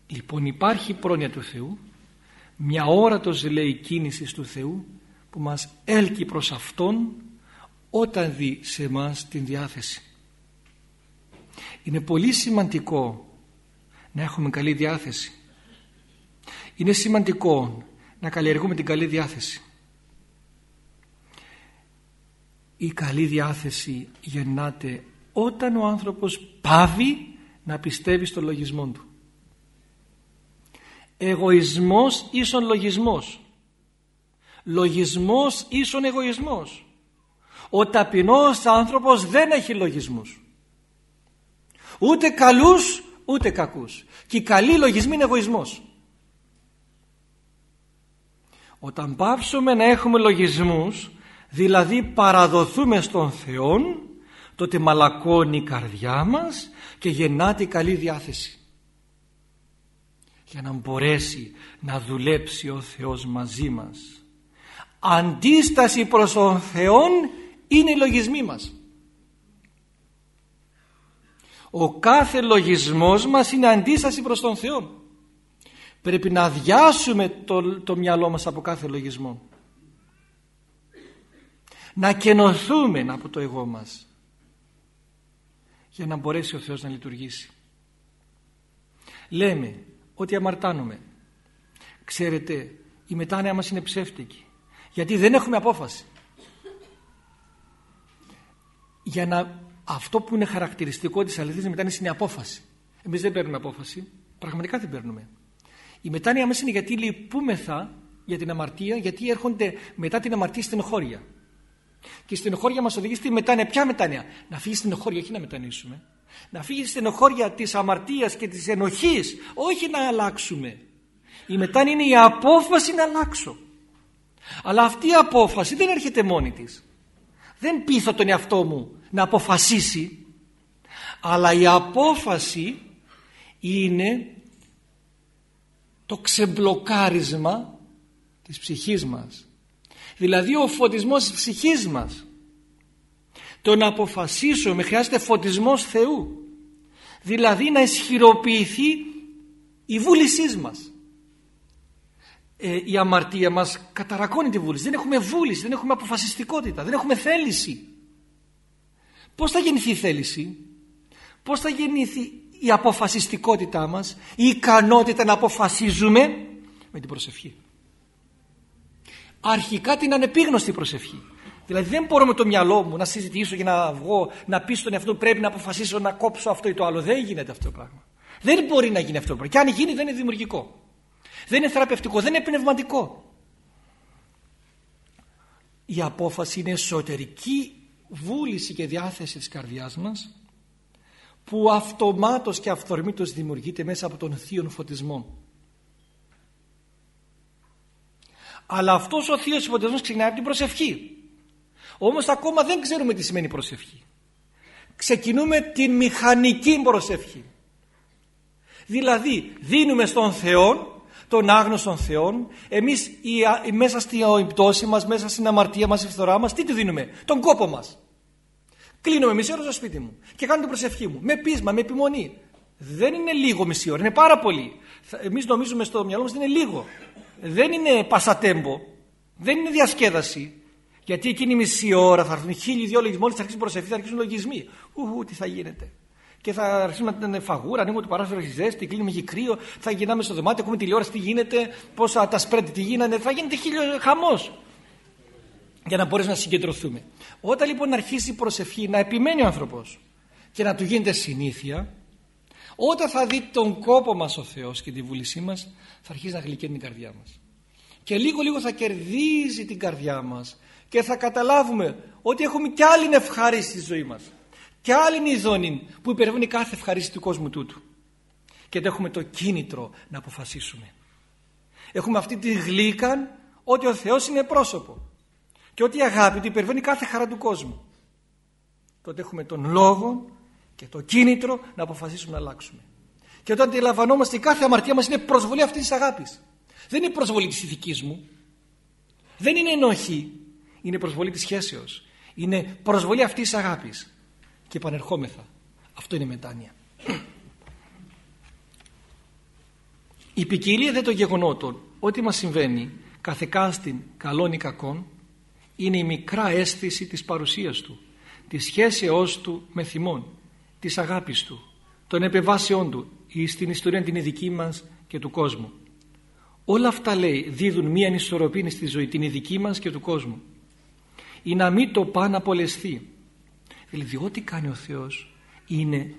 Λοιπόν υπάρχει πρόνοια του Θεού μια όρατος λέει κίνησης του Θεού που μας έλκει προς Αυτόν όταν δει σε μας την διάθεση. Είναι πολύ σημαντικό να έχουμε καλή διάθεση. Είναι σημαντικό να καλλιεργούμε την καλή διάθεση. Η καλή διάθεση γεννάται όταν ο άνθρωπος πάβει να πιστεύει στο λογισμό του. Εγωισμός ίσον λογισμός. Λογισμός ίσον εγωισμός. Ο ταπεινός άνθρωπος δεν έχει λογισμούς. Ούτε καλούς ούτε κακούς. Και οι καλοί λογισμοί είναι εγωισμός. Όταν πάψουμε να έχουμε λογισμούς, δηλαδή παραδοθούμε στον Θεό, τότε μαλακώνει η καρδιά μας και γεννάται η καλή διάθεση για να μπορέσει να δουλέψει ο Θεός μαζί μας. Αντίσταση προς τον Θεό είναι οι λογισμοί μας. Ο κάθε λογισμός μας είναι αντίσταση προς τον Θεό. Πρέπει να αδειάσουμε το, το μυαλό μας από κάθε λογισμό. Να κενωθούμε από το εγώ μας για να μπορέσει ο Θεός να λειτουργήσει. Λέμε ότι αμαρτάνουμε. Ξέρετε, η μετάνοια μας είναι ψεύτικη. Γιατί δεν έχουμε απόφαση. Για να αυτό που είναι χαρακτηριστικό της αληθής μετάνοιας είναι η απόφαση. Εμείς δεν παίρνουμε απόφαση. Πραγματικά δεν παίρνουμε. Η μετάνοια μας είναι γιατί λυπούμεθα για την αμαρτία, γιατί έρχονται μετά την αμαρτία στην χώρια. Και στην χώρια μας οδηγεί στη μετάνοια. Ποια μετάνοια; Να φύγει στην χώρια, όχι να μετανήσουμε να φύγει στην οχώρια της αμαρτίας και της ενοχής όχι να αλλάξουμε. Η μετάνοια είναι η απόφαση να αλλάξω. Αλλά αυτή η απόφαση δεν έρχεται μόνη της. Δεν πείθω τον εαυτό μου να αποφασίσει αλλά η απόφαση είναι το ξεμπλοκάρισμα της ψυχής μας δηλαδή ο φωτισμός της ψυχής μας. Το να αποφασίσουμε χρειάζεται φωτισμός Θεού. Δηλαδή να ισχυροποιηθεί η βούλησή μας. Ε, η αμαρτία μας καταρακώνει τη βούληση. Δεν έχουμε βούληση, δεν έχουμε αποφασιστικότητα δεν έχουμε θέληση. Πως θα γεννηθεί η θέληση; Πως θα γεννηθεί η αποφασιστικότητά μας η ικανότητα να αποφασίζουμε; Με την προσευχή αρχικά την ανεπίγνωστη προσευχή Δηλαδή δεν μπορώ με το μυαλό μου να συζητήσω για να βγω, να πεις στον εαυτό πρέπει να αποφασίσω να κόψω αυτό ή το άλλο. Δεν γίνεται αυτό το πράγμα. Δεν μπορεί να γίνει αυτό το πράγμα. Και αν γίνει δεν είναι δημιουργικό. Δεν είναι θεραπευτικό, δεν είναι πνευματικό. Η απόφαση είναι εσωτερική βούληση και διάθεση της καρδιάς μας που αυτομάτως και αυθορμήτως δημιουργείται μέσα από τον θείο φωτισμό. Αλλά αυτός ο θείος φωτισμός ξεκινάει από την προσευχή. Όμως ακόμα δεν ξέρουμε τι σημαίνει προσευχή. Ξεκινούμε την μηχανική προσευχή. Δηλαδή δίνουμε στον Θεό των άγνωστων θεών, εμείς η, μέσα στην πτώση μας, μέσα στην αμαρτία μας, στη φθορά μας, τι τη δίνουμε, τον κόπο μας. Κλείνομαι μισή ώρα στο σπίτι μου και κάνω την προσευχή μου, με πείσμα, με επιμονή. Δεν είναι λίγο μισή ώρα, είναι πάρα πολύ. Εμείς νομίζουμε στο μυαλό μας ότι είναι λίγο. Δεν είναι πασατέμπο, δεν είναι διασκέδαση. Γιατί εκείνη η μισή ώρα θα έρθουν χίλιοι δυο λογισμοί, μόλις θα αρχίσει προσευχή, θα αρχίσουν λογισμοί. Ουχου, τι θα γίνεται. Και θα αρχίσουμε να την φαγούρα, ανοίγουμε το παράθυρο έχει ζέστη, κλείνουμε έχει κρύο, θα γυρνάμε στο δωμάτιο, έχουμε τηλεόραση, τι γίνεται, πόσα τα σπρέντι τι γίνανε, θα γίνεται χίλιο χαμός. Για να μπορέσουμε να συγκεντρωθούμε. Όταν λοιπόν αρχίσει η προσευχή να επιμένει ο άνθρωπος και να του γίνεται συνήθεια, όταν θα δει τον κόπο μας ο Θεός και τη βούλησή μας, θα αρχίσει να γλυκαίνει την καρδιά μας. Και λίγο λίγο θα κερδίζει την καρδιά μας και θα καταλάβουμε ότι έχουμε κι άλλη ευχαρίστηση στη ζωή μας. Και άλλη ειδόνη που υπερβαίνει κάθε ευχαρίστηση του κόσμου τούτου. Και έχουμε το κίνητρο να αποφασίσουμε. Έχουμε αυτή τη γλύκα ότι ο Θεός είναι πρόσωπο και ότι η αγάπη του υπερβαίνει κάθε χαρά του κόσμου. Τότε έχουμε τον λόγο και το κίνητρο να αποφασίσουμε να αλλάξουμε. Και όταν αντιλαμβανόμαστε η κάθε αμαρτία μας είναι προσβολή αυτής της αγάπης. Δεν είναι προσβολή της ηθικής μου. Δεν είναι ενοχή. Είναι προσβολή της σχέσεως. Είναι προσβολή αυτής της αγάπης. Και επανερχόμεθα. Αυτό είναι μετάνοια. Η ποικιλία δε των γεγονότων. Ό,τι μας συμβαίνει κάθε κάστην καλών ή κακών είναι η μικρά αίσθηση της παρουσίας του της σχέσεώς του με θυμόν της αγάπης του των επεμβάσεών του ή στην ιστορία την ειδική μας και του κόσμου. Όλα αυτά λέει δίδουν μία ανισορροπία στη ζωή την ειδική μας και του κόσμου. Ή να μην το πάνε απολεστεί δηλαδή ό,τι κάνει ο Θεός είναι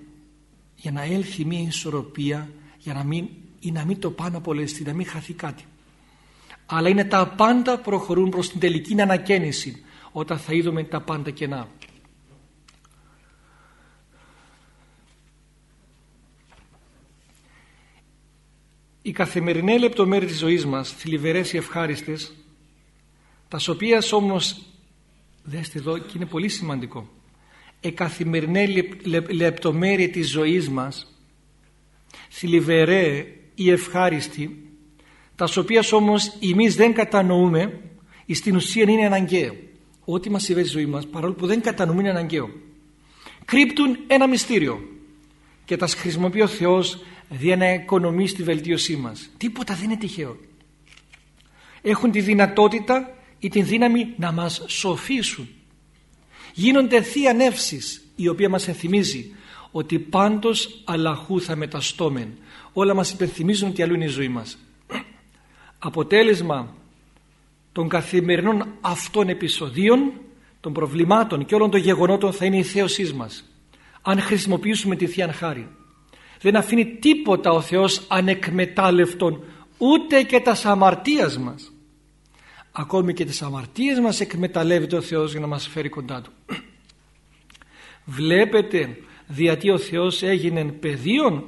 για να έλθει μία ισορροπία για να μην, ή να μην το πάνω απολεστεί να μην χαθεί κάτι. Αλλά είναι τα πάντα προχωρούν προς την τελική ανακαίνιση όταν θα είδουμε τα πάντα κενά οι καθημερινές λεπτομέρειες της ζωής μας θλιβερές ή ευχάριστες τα οποία όμως δέστε εδώ και είναι πολύ σημαντικό η καθημερινή λεπτομέρεια της ζωής μας θλιβερέ ή ευχάριστη τα οποία όμως εμείς δεν κατανοούμε στην ουσία είναι αναγκαίο. Ό,τι μας συμβαίνει στη ζωή μας παρόλο που δεν κατανοούμε είναι αναγκαίο. Κρύπτουν ένα μυστήριο και τα χρησιμοποιεί ο Θεός για να οικονομήσει τη βελτίωσή μας. Τίποτα δεν είναι τυχαίο. Έχουν τη δυνατότητα ή την δύναμη να μας σοφήσουν. Γίνονται θεία νεύσεις η οποία μας ενθυμίζει ότι πάντως αλλαχού θα μεταστόμεν. Όλα μας υπενθυμίζουν ότι αλλού είναι η ζωή μας. Αποτέλεσμα των καθημερινών αυτών επεισοδίων των προβλημάτων και όλων των γεγονότων θα είναι η θέωσή μας αν χρησιμοποιήσουμε τη Θεία Χάρη δεν αφήνει τίποτα ο Θεός ανεκμετάλλευτον ούτε και τα αμαρτίας μας. Ακόμη και τις αμαρτίες μας εκμεταλλεύεται ο Θεός για να μας φέρει κοντά Του. (clears throat) Βλέπετε διατί ο Θεός έγινε πεδίον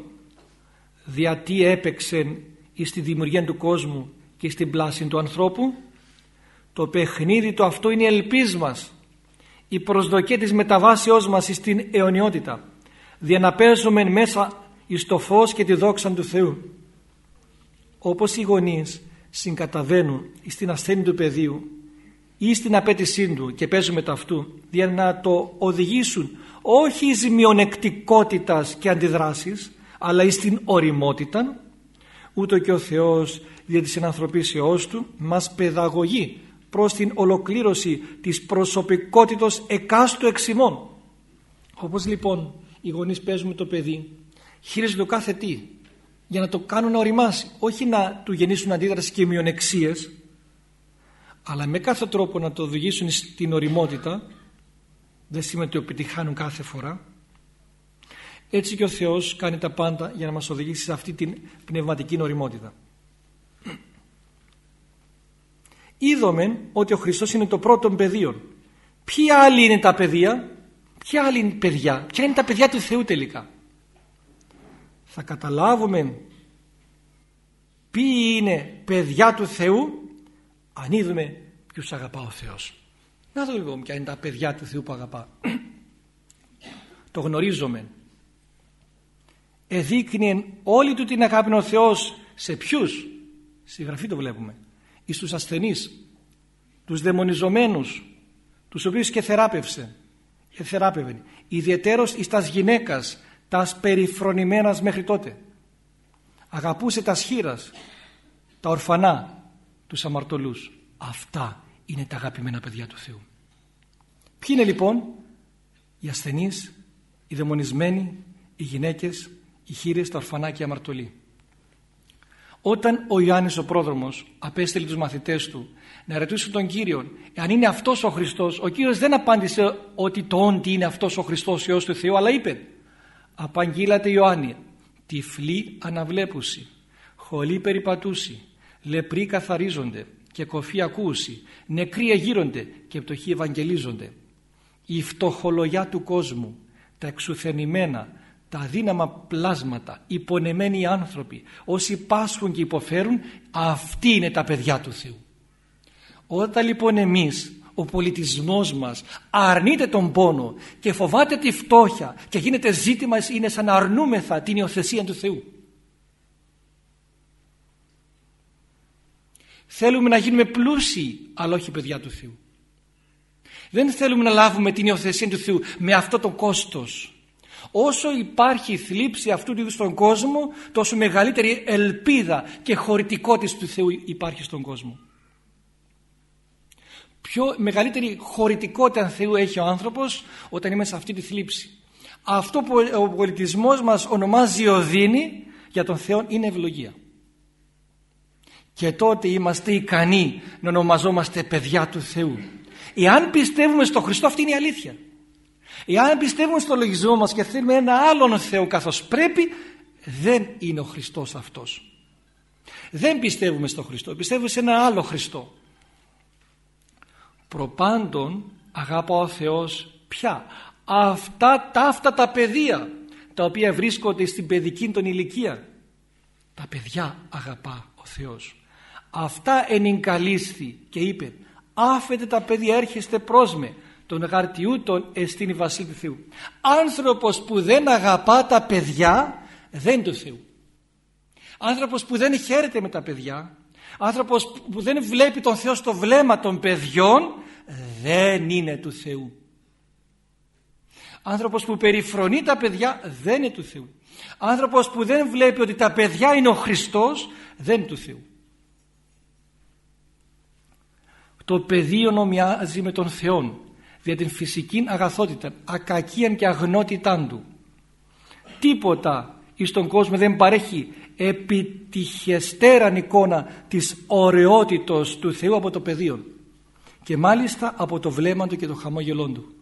διατί έπαιξε στη δημιουργία του κόσμου και στην πλάση του ανθρώπου. Το παιχνίδι το αυτό είναι η ελπίς μας η προσδοκία της μεταβάσεώς μας στην αιωνιότητα διαναπέζουμε μέσα εις το φως και τη δόξα του Θεού. Όπως οι γονείς συγκαταβαίνουν στην ασθένεια του παιδίου ή στην απέτησή του και παίζουν με το αυτού για να το οδηγήσουν όχι εις μειονεκτικότητας και αντιδράσεις αλλά εις την οριμότητα ούτω και ο Θεός για τη συνανθρωπίσεώς του μας παιδαγωγεί προς την ολοκλήρωση της προσωπικότητος εκάστου εξημών όπως λοιπόν οι γονείς παίζουν με το παιδί χείριζε το κάθε τι για να το κάνουν να οριμάσει. Όχι να του γεννήσουν αντίδραση και μειονεξίες αλλά με κάθε τρόπο να το οδηγήσουν στην οριμότητα. Δεν σημαίνει ότι επιτυχάνουν κάθε φορά. Έτσι και ο Θεός κάνει τα πάντα για να μας οδηγήσει σε αυτή την πνευματική οριμότητα. Είδαμε ότι ο Χριστός είναι το πρώτο πεδίο. Ποιοι άλλοι είναι τα παιδεία ποια άλλη είναι παιδιά; Ποια είναι τα παιδιά του Θεού τελικά; Θα καταλάβουμε ποιοι είναι παιδιά του Θεού αν είδουμε ποιους αγαπά ο Θεός. Να δούμε λοιπόν ποια είναι τα παιδιά του Θεού που αγαπά. (clears throat) Το γνωρίζουμε. Εδείκνυε όλη του την αγάπη ο Θεός σε ποιους; στη γραφή το βλέπουμε εις τους ασθενείς τους δαιμονιζομένους τους οποίους και θεράπευσε και θεράπευε ιδιαιτέρως εις τας γυναίκας τας περιφρονημένας μέχρι τότε. Αγαπούσε τας σχήρας τα ορφανά τους αμαρτωλούς. Αυτά είναι τα αγαπημένα παιδιά του Θεού. Ποιοι είναι λοιπόν οι ασθενείς οι δαιμονισμένοι οι γυναίκες οι χείρες τα ορφανά και οι αμαρτωλοί; Όταν ο Ιωάννης ο πρόδρομος απέστειλε τους μαθητές του να ρωτήσουν τον Κύριο αν είναι αυτός ο Χριστός ο Κύριος δεν απάντησε ότι το όντι είναι αυτός ο Χριστός Υιός του Θεού αλλά είπε απαγγείλατε Ιωάννη. Τυφλοί αναβλέπουσι χολοί περιπατούσι λεπροί καθαρίζονται. Και κοφοί ακούσι νεκροί εγείρονται και πτωχοί ευαγγελίζονται. Η φτωχολογιά του κόσμου τα εξουθενημένα τα αδύναμα πλάσματα, οι πονεμένοι άνθρωποι, όσοι πάσχουν και υποφέρουν, αυτοί είναι τα παιδιά του Θεού. Όταν λοιπόν εμείς, ο πολιτισμός μας αρνείται τον πόνο και φοβάται τη φτώχεια και γίνεται ζήτημα είναι σαν να αρνούμεθα την υιοθεσία του Θεού. Θέλουμε να γίνουμε πλούσιοι αλλά όχι παιδιά του Θεού. Δεν θέλουμε να λάβουμε την υιοθεσία του Θεού με αυτό το κόστος Όσο υπάρχει θλίψη αυτού του είδους στον κόσμο τόσο μεγαλύτερη ελπίδα και χωρητικότητα του Θεού υπάρχει στον κόσμο. Πιο μεγαλύτερη χωρητικότητα Θεού έχει ο άνθρωπος όταν είμαστε σε αυτή τη θλίψη. Αυτό που ο πολιτισμός μας ονομάζει οδύνη για τον Θεό είναι ευλογία. Και τότε είμαστε ικανοί να ονομαζόμαστε παιδιά του Θεού. Εάν πιστεύουμε στο Χριστό αυτή είναι η αλήθεια. Εάν πιστεύουμε στο λογισμό μας και θέλουμε ένα άλλον Θεό καθώς πρέπει δεν είναι ο Χριστός αυτός. Δεν πιστεύουμε στο Χριστό, πιστεύουμε σε ένα άλλο Χριστό. Προπάντων αγαπά ο Θεός πια αυτά τα, αυτά τα παιδεία τα οποία βρίσκονται στην παιδική των ηλικία. Τα παιδιά αγαπά ο Θεός. Αυτά ενυγκαλίσθη και είπε άφετε τα παιδιά έρχεστε προς με των γαρτιούτων εστίν η Βασίλη του Θεού. Άνθρωπος που δεν αγαπά τα παιδιά δεν είναι του Θεού. Άνθρωπος που δεν χαίρεται με τα παιδιά, άνθρωπος που δεν βλέπει τον Θεό στο βλέμμα των παιδιών δεν είναι του Θεού. Άνθρωπος που περιφρονεί τα παιδιά δεν είναι του Θεού. Άνθρωπος που δεν βλέπει ότι τα παιδιά είναι ο Χριστός δεν είναι του Θεού. Το παιδί ονομιάζει με τον Θεό δια την φυσική αγαθότητα, ακακίαν και αγνότητάν του. Τίποτα εις τον κόσμο δεν παρέχει επιτυχεστέραν εικόνα της ωραιότητος του Θεού από το πεδίο και μάλιστα από το βλέμμα του και το χαμόγελό του.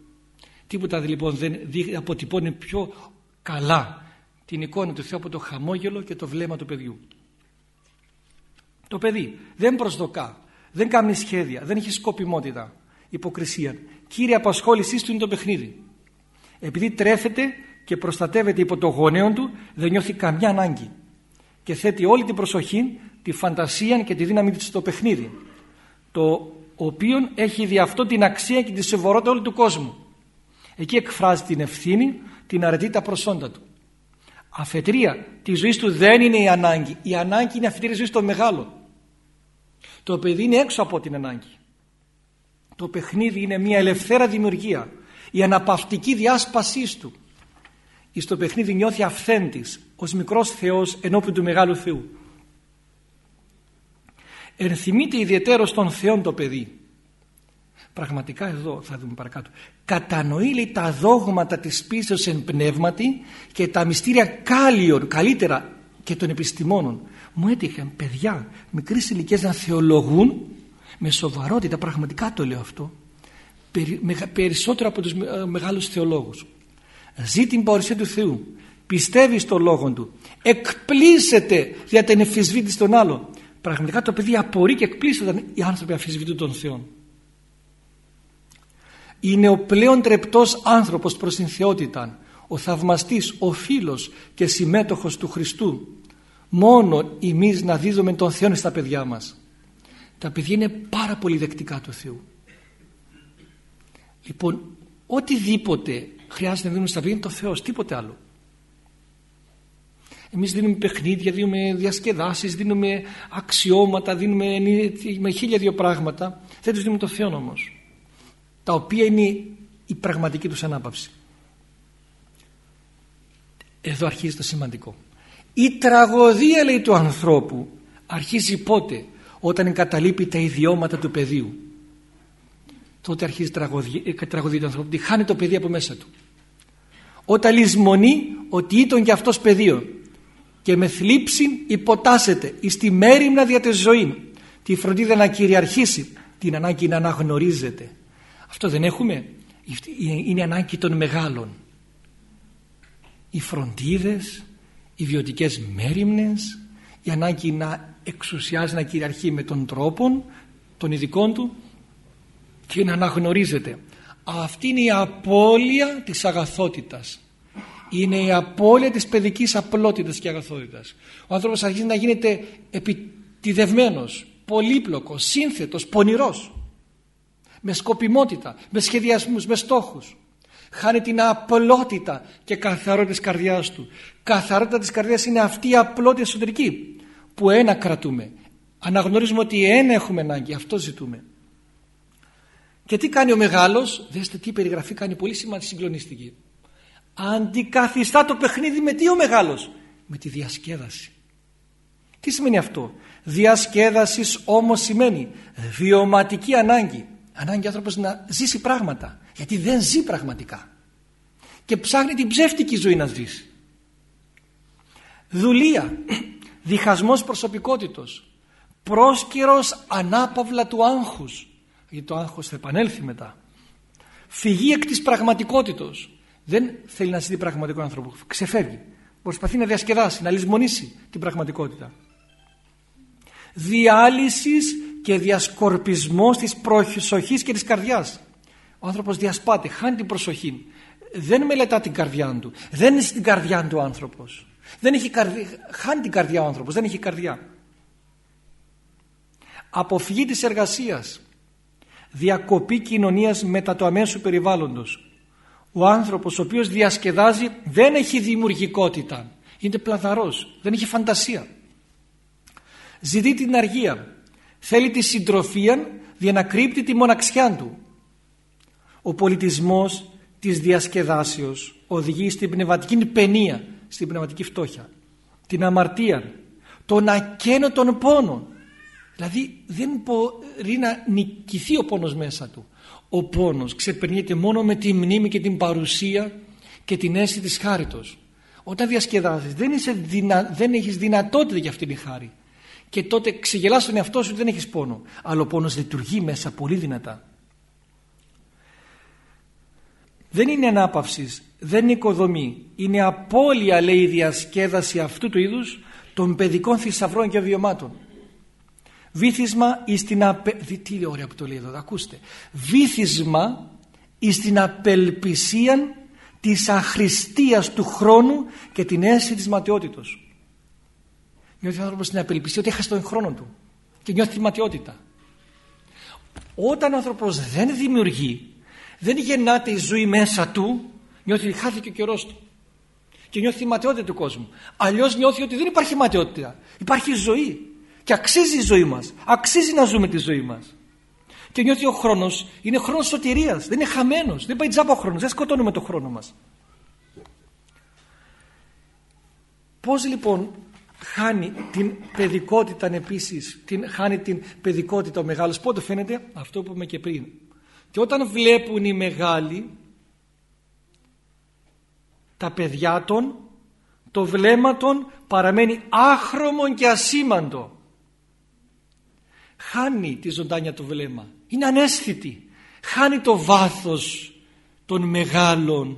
Τίποτα λοιπόν δεν αποτυπώνει πιο καλά την εικόνα του Θεού από το χαμόγελο και το βλέμμα του παιδιού. Το παιδί δεν προσδοκά, δεν κάνει σχέδια, δεν έχει σκοπιμότητα, υποκρισία κύρια απασχόλησή του είναι το παιχνίδι. Επειδή τρέφεται και προστατεύεται υπό το γονέον του δεν νιώθει καμιά ανάγκη και θέτει όλη την προσοχή, τη φαντασία και τη δύναμη του στο παιχνίδι το οποίο έχει δι' αυτό την αξία και τη σεβορότητα όλου του κόσμου. Εκεί εκφράζει την ευθύνη, την αρετή, τα προσόντα του. Αφετρία τη ζωή του δεν είναι η ανάγκη. Η ανάγκη είναι αφετρία ζωής στο μεγάλο. Το παιδί είναι έξω από την ανάγκη. Το παιχνίδι είναι μια ελευθέρα δημιουργία. Η αναπαυτική διάσπασή του. Στο παιχνίδι νιώθει αυθέντης ως μικρός Θεός ενώπιον του Μεγάλου Θεού. Ενθυμείται ιδιαίτερο στον Θεό το παιδί. Πραγματικά εδώ θα δούμε παρακάτω. Κατανοεί τα δόγματα της πίστεως εν πνεύματι και τα μυστήρια κάλιων καλύτερα και των επιστημόνων. Μου έτυχαν παιδιά μικρής ηλικίας να θεολογούν με σοβαρότητα πραγματικά το λέω αυτό περισσότερο από τους μεγάλους θεολόγους ζει την παρουσία του Θεού. Πιστεύει στο λόγο του. Εκπλήσεται για την εφησβήτηση των άλλων πραγματικά το παιδί απορεί και εκπλήσεται όταν οι άνθρωποι αφισβητούν τον Θεό. Είναι ο πλέον τρεπτός άνθρωπος προς την θεότητα. Ο θαυμαστής, ο φίλος και συμμέτοχος του Χριστού. Μόνο εμείς να δίδουμε τον Θεό στα παιδιά μας. Τα παιδιά είναι πάρα πολύ δεκτικά του Θεού. Λοιπόν, οτιδήποτε χρειάζεται να δίνουμε στα παιδιά είναι το Θεός, τίποτε άλλο. Εμείς δίνουμε παιχνίδια, δίνουμε διασκεδάσεις, δίνουμε αξιώματα, δίνουμε με χίλια δύο πράγματα. Δεν τους δίνουμε το Θεό όμως. Τα οποία είναι η πραγματική τους ανάπαυση. Εδώ αρχίζει το σημαντικό. Η τραγωδία λέει του ανθρώπου αρχίζει πότε; Όταν εγκαταλείπει τα ιδιώματα του πεδίου. Τότε αρχίζει η τραγωδία, η τραγωδία του ανθρώπου. Χάνει το παιδί από μέσα του. Όταν λησμονεί ότι ήταν και αυτός πεδίο και με θλίψη υποτάσσεται εις τη μέρημνα δια της ζωή τη φροντίδα να κυριαρχήσει την ανάγκη να αναγνωρίζεται αυτό δεν έχουμε είναι η ανάγκη των μεγάλων οι φροντίδες οι βιωτικές μέρημνες η ανάγκη να εξουσιάζει να κυριαρχεί με τον τρόπο των ειδικών του και να αναγνωρίζεται αυτή είναι η απώλεια της αγαθότητας είναι η απώλεια της παιδικής απλότητας και αγαθότητας. Ο άνθρωπος αρχίζει να γίνεται επιτιδευμένος, πολύπλοκος, σύνθετος, πονηρός. Με σκοπιμότητα, με σχεδιασμούς, με στόχους. Χάνει την απλότητα και καθαρότητα της καρδιάς του. Καθαρότητα της καρδιάς είναι αυτή η απλότητα εσωτερική που ένα κρατούμε. Αναγνωρίζουμε ότι ένα έχουμε ανάγκη, αυτό ζητούμε. Και τι κάνει ο μεγάλος, δέστε τι περιγραφή κάνει πολύ σημαντική συγκλονιστική αντικαθιστά το παιχνίδι με τι ο μεγάλος; Με τη διασκέδαση. Τι σημαίνει αυτό; Διασκέδασης όμως σημαίνει βιωματική ανάγκη. Ανάγκη άνθρωπος να ζήσει πράγματα γιατί δεν ζει πραγματικά. Και ψάχνει την ψεύτικη ζωή να ζήσει. Δουλεία. Διχασμός προσωπικότητος. Πρόσκαιρος ανάπαυλα του άγχους γιατί το άγχος θα επανέλθει μετά φυγή εκ της πραγματικότητος δεν θέλει να ζει την πραγματικό άνθρωπο. Ξεφεύγει. Προσπαθεί να διασκεδάσει, να λησμονήσει την πραγματικότητα. Διάλυσης και διασκορπισμός της προσοχής και της καρδιάς. Ο άνθρωπος διασπάται, χάνει την προσοχή. Δεν μελετά την καρδιά του. Δεν είναι στην καρδιά του ο άνθρωπος. Δεν έχει καρδιά, χάνει την καρδιά ο άνθρωπος, δεν έχει καρδιά. Αποφυγή της εργασίας. Διακοπή κοινωνίας μετά το αμέσου περιβάλλοντος. Ο άνθρωπος ο οποίος διασκεδάζει δεν έχει δημιουργικότητα. Είναι πλαθαρός, δεν έχει φαντασία. Ζητεί την αργία. Θέλει τη συντροφία για να κρύπτει τη μοναξιά του. Ο πολιτισμός της διασκεδάσεως οδηγεί στην πνευματική παινία στην πνευματική φτώχεια. Την αμαρτία. Τον ακένο πόνο δηλαδή δεν μπορεί να νικηθεί ο πόνος μέσα του ο πόνος ξεπερνιέται μόνο με τη μνήμη και την παρουσία και την αίσθηση της χάριτος. Όταν διασκεδάζεις δεν, είσαι δυνα... δεν έχεις δυνατότητα για αυτήν την χάρη. Και τότε ξεγελάς τον εαυτό σου ότι δεν έχεις πόνο. Αλλά ο πόνος λειτουργεί μέσα πολύ δυνατά. Δεν είναι ανάπαυσης, δεν είναι οικοδομή. Είναι απώλεια λέει η διασκέδαση αυτού του είδους των παιδικών θησαυρών και βιωμάτων. Βήθισμα εις την απε... Τι ωραία που το λέει εδώ, ακούστε. Βήθισμα εις την απελπισία της αχρηστίας του χρόνου και την αίσθηση της ματαιότητος. Νιώθει ο άνθρωπος την απελπισία ότι έχασε τον χρόνο του και νιώθει τη ματαιότητα. Όταν ο άνθρωπος δεν δημιουργεί, δεν γεννάται η ζωή μέσα του, νιώθει ότι χάθηκε ο καιρός του και νιώθει τη ματαιότητα του κόσμου. Αλλιώς νιώθει ότι δεν υπάρχει ματαιότητα, υπάρχει ζωή. Και αξίζει η ζωή μας. Αξίζει να ζούμε τη ζωή μας. Και νιώθει ο χρόνος είναι χρόνος σωτηρίας. Δεν είναι χαμένος. Δεν πάει τζάμπα ο χρόνος. Δεν σκοτώνουμε το χρόνο μας. Πώς λοιπόν χάνει την παιδικότητα επίσης, την, χάνει την παιδικότητα ο μεγάλος; Πότε φαίνεται; Αυτό που είπαμε και πριν. Και όταν βλέπουν οι μεγάλοι τα παιδιά των, το βλέμμα των παραμένει άχρωμο και ασήμαντο χάνει τη ζωντάνια του βλέμμα. Είναι ανέστητη χάνει το βάθος των μεγάλων.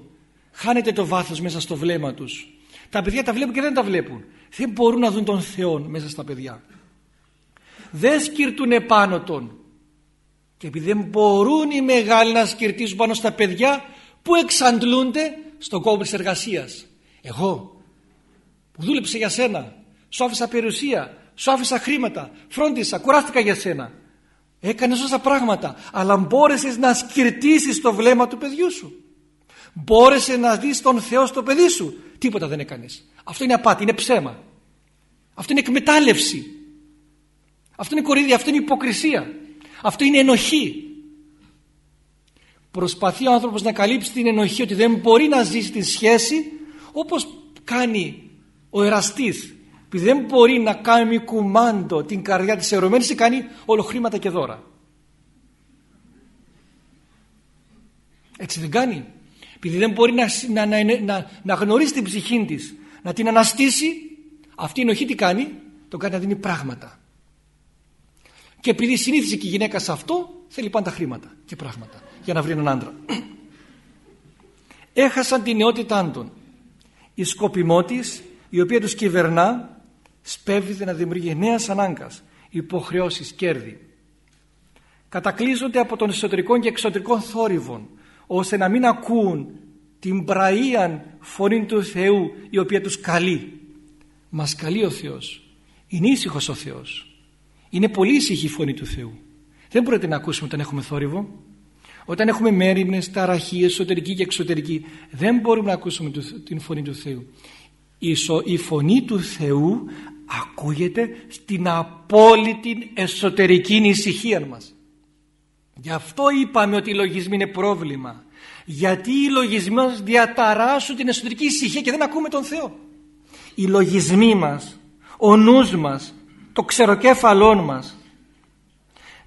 Χάνεται το βάθος μέσα στο βλέμμα τους. Τα παιδιά τα βλέπουν και δεν τα βλέπουν. Δεν μπορούν να δουν τον Θεό μέσα στα παιδιά. Δεν σκυρτούν επάνω των και επειδή δεν μπορούν οι μεγάλοι να σκυρτήσουν πάνω στα παιδιά που εξαντλούνται; Στον κόμμα της εργασίας. Εγώ που δούλεψε για σένα σου άφησα περιουσία σου άφησα χρήματα, φρόντισα, κουράστηκα για σένα. Έκανες όσα πράγματα, αλλά μπόρεσες να σκυρτήσεις το βλέμμα του παιδιού σου. Μπόρεσε να δεις τον Θεό στο παιδί σου. τίποτα δεν έκανες αυτό είναι απάτη, είναι ψέμα αυτό είναι εκμετάλλευση αυτό είναι κορίδια, αυτό είναι υποκρισία αυτό είναι ενοχή προσπαθεί ο άνθρωπος να καλύψει την ενοχή ότι δεν μπορεί να ζήσει τη σχέση όπως κάνει ο εραστής επειδή δεν μπορεί να κάνει κουμάντο την καρδιά της ερωμένης και κάνει ολοχρήματα και δώρα. Έτσι δεν κάνει. Επειδή δεν μπορεί να, να, να, να, να γνωρίσει την ψυχή της να την αναστήσει αυτή η ενοχή τι κάνει; Το κάνει να δίνει πράγματα. Και επειδή συνήθισε και η γυναίκα σε αυτό θέλει πάντα χρήματα και πράγματα για να βρει έναν άντρα. Έχασαν την νεότητά των η σκοπιμό η οποία τους κυβερνά σπέβδεται να δημιουργεί νέας ανάγκας υποχρεώσεις κέρδη. Κατακλείζονται από τον εσωτερικό και εξωτερικό θόρυβων ώστε να μην ακούν την πραΐαν φωνή του Θεού η οποία τους καλεί. Μας καλεί ο Θεός. Είναι ήσυχος ο Θεός. Είναι πολύ ήσυχη η φωνή του Θεού. Δεν μπορείτε να ακούσουμε όταν έχουμε θόρυβο. Όταν έχουμε μέρημνες, ταραχή, εσωτερική και εξωτερική δεν μπορούμε να ακούσουμε την φωνή του Θεού. Η φωνή του Θεού ακούγεται στην απόλυτη εσωτερική ησυχία μας. Γι' αυτό είπαμε ότι οι λογισμοί είναι πρόβλημα. Γιατί οι λογισμοί μας διαταράσσουν την εσωτερική ησυχία και δεν ακούμε τον Θεό. Οι λογισμοί μας ο νους μας το ξεροκέφαλό μας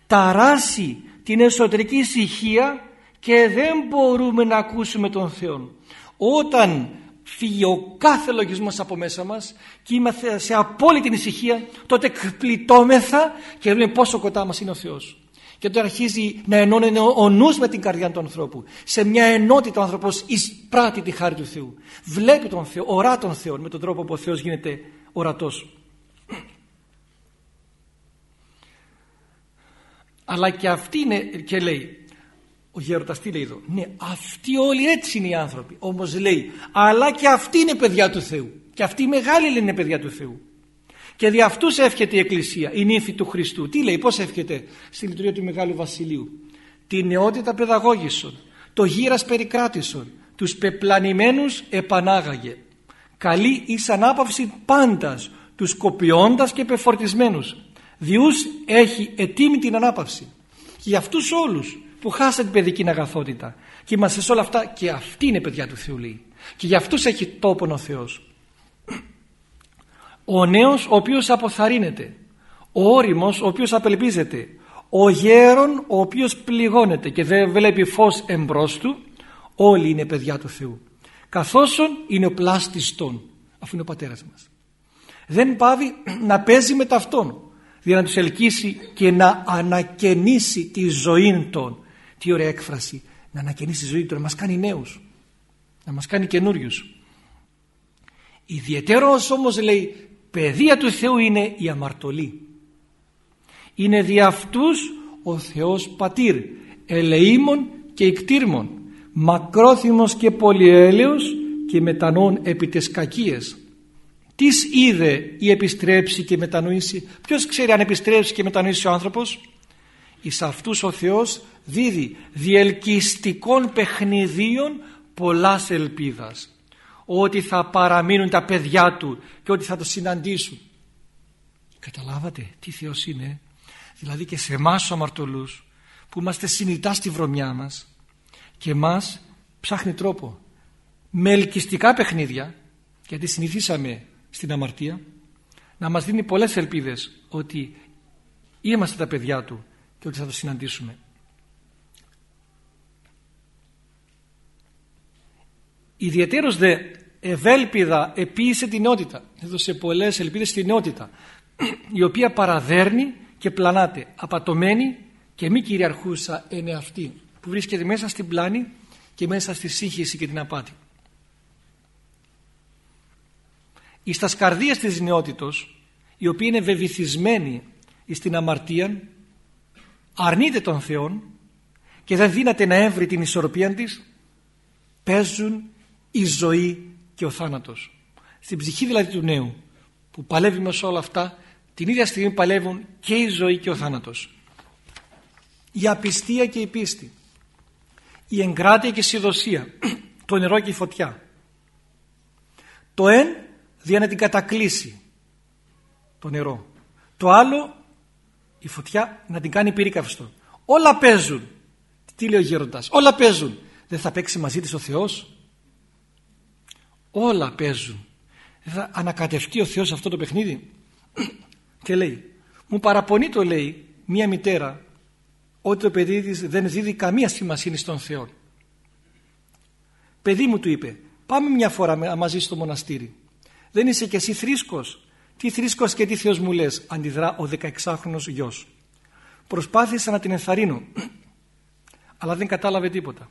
ταράσει την εσωτερική ησυχία και δεν μπορούμε να ακούσουμε τον Θεό. Όταν φύγει ο κάθε λογισμός από μέσα μας και είμαστε σε απόλυτη ησυχία τότε εκπλητώμεθα και βλέπουμε πόσο κοντά μας είναι ο Θεός. Και τότε αρχίζει να ενώνει ο νους με την καρδιά του ανθρώπου. Σε μια ενότητα ο άνθρωπος εισπράττει τη χάρη του Θεού. Βλέπει τον Θεό, ορά τον Θεό με τον τρόπο που ο Θεός γίνεται ορατός. Αλλά και αυτή είναι και λέει ο γέροντας τι λέει εδώ; Ναι αυτοί όλοι έτσι είναι οι άνθρωποι όμως λέει αλλά και αυτοί είναι παιδιά του Θεού και αυτοί οι μεγάλοι είναι παιδιά του Θεού και δι' αυτούς εύχεται η Εκκλησία η νύφη του Χριστού. Τι λέει πως εύχεται; Στη λειτουργία του Μεγάλου Βασιλείου. Τη νεότητα παιδαγώγησον το γύρας περικράτησον τους πεπλανημένους επανάγαγε. Καλή εις ανάπαυση πάντας τους κοπιώντας και πεφορτισμένους. Διούς έχει ετοίμη την ανάπαυση. Και για αυτούς όλους που χάσαν την παιδική αγαθότητα. Και είμαστε σε όλα αυτά και αυτή είναι παιδιά του Θεού λέει. Και για αυτούς έχει τόπον ο Θεός. Ο νέος ο οποίος αποθαρρύνεται. Ο όριμος ο οποίος απελπίζεται. Ο γέρον ο οποίος πληγώνεται. Και δεν βλέπει φως εμπρός του. Όλοι είναι παιδιά του Θεού. Καθώς είναι ο πλάστιστον αφού είναι ο πατέρας μας. Δεν πάβει (clears throat) να παίζει με ταυτόν για να τους ελκύσει και να ανακαινήσει τη ζωή των τι ωραία έκφραση να ανακαινήσει τη ζωή του να μας κάνει νέους να μας κάνει καινούριους. ιδιαίτερος όμως λέει παιδεία του Θεού είναι η αμαρτωλή είναι δι' αυτούς ο Θεός πατήρ ελεήμων και ικτήρμων μακρόθυμος και πολυέλεος και μετανών επί τες κακίες Τις είδε η επιστρέψη και μετανοήσει. Ποιος ξέρει αν επιστρέψει και μετανοήσει ο άνθρωπος; Εις αυτούς ο Θεός δίδει διελκυστικών παιχνιδίων πολλάς ελπίδας. Ότι θα παραμείνουν τα παιδιά του και ότι θα το συναντήσουν. Καταλάβατε τι Θεός είναι; Δηλαδή και σε εμάς ο αμαρτωλούς που είμαστε συνειδητά στη βρωμιά μας και εμάς ψάχνει τρόπο. Με ελκυστικά παιχνίδια γιατί συνηθίσαμε στην αμαρτία να μας δίνει πολλές ελπίδες ότι είμαστε τα παιδιά του και ότι θα το συναντήσουμε. Ιδιαίτερος δε ευέλπιδα επίησε την νεότητα. Έδωσε πολλές ελπίδες στην νεότητα η οποία παραδέρνει και πλανάται απατωμένη και μη κυριαρχούσα είναι αυτή που βρίσκεται μέσα στην πλάνη και μέσα στη σύγχυση και την απάτη. εις τας σκαρδίες της νεότητος η οποία είναι βεβηθισμένη στην αμαρτία αρνείται τον Θεό και δεν δύναται να έβρει την ισορροπία της παίζουν η ζωή και ο θάνατος. Στην ψυχή δηλαδή του νέου που παλεύει με όλα αυτά την ίδια στιγμή παλεύουν και η ζωή και ο θάνατος. Η απιστία και η πίστη η εγκράτεια και η συνδοσία (clears throat) το νερό και η φωτιά. Το εν δια να την κατακλείσει το νερό. Το άλλο η φωτιά να την κάνει πυρίκαυστο. Όλα παίζουν. Τι λέει ο γέροντας; Όλα παίζουν. Δεν θα παίξει μαζί της ο Θεός; Όλα παίζουν. Δεν θα ανακατευτεί ο Θεός αυτό το παιχνίδι; (clears throat) Και λέει. Μου παραπονεί το λέει μία μητέρα ότι το παιδί της δεν δίδει καμία σημασία στον Θεό. Παιδί μου του είπε πάμε μια φορά μαζί στο μοναστήρι. Δεν είσαι κι εσύ θρήσκος. Τι θρήσκος και τι Θεός μου λες αντιδρά ο 16χρονος γιος. Προσπάθησα να την ενθαρρύνω αλλά δεν κατάλαβε τίποτα.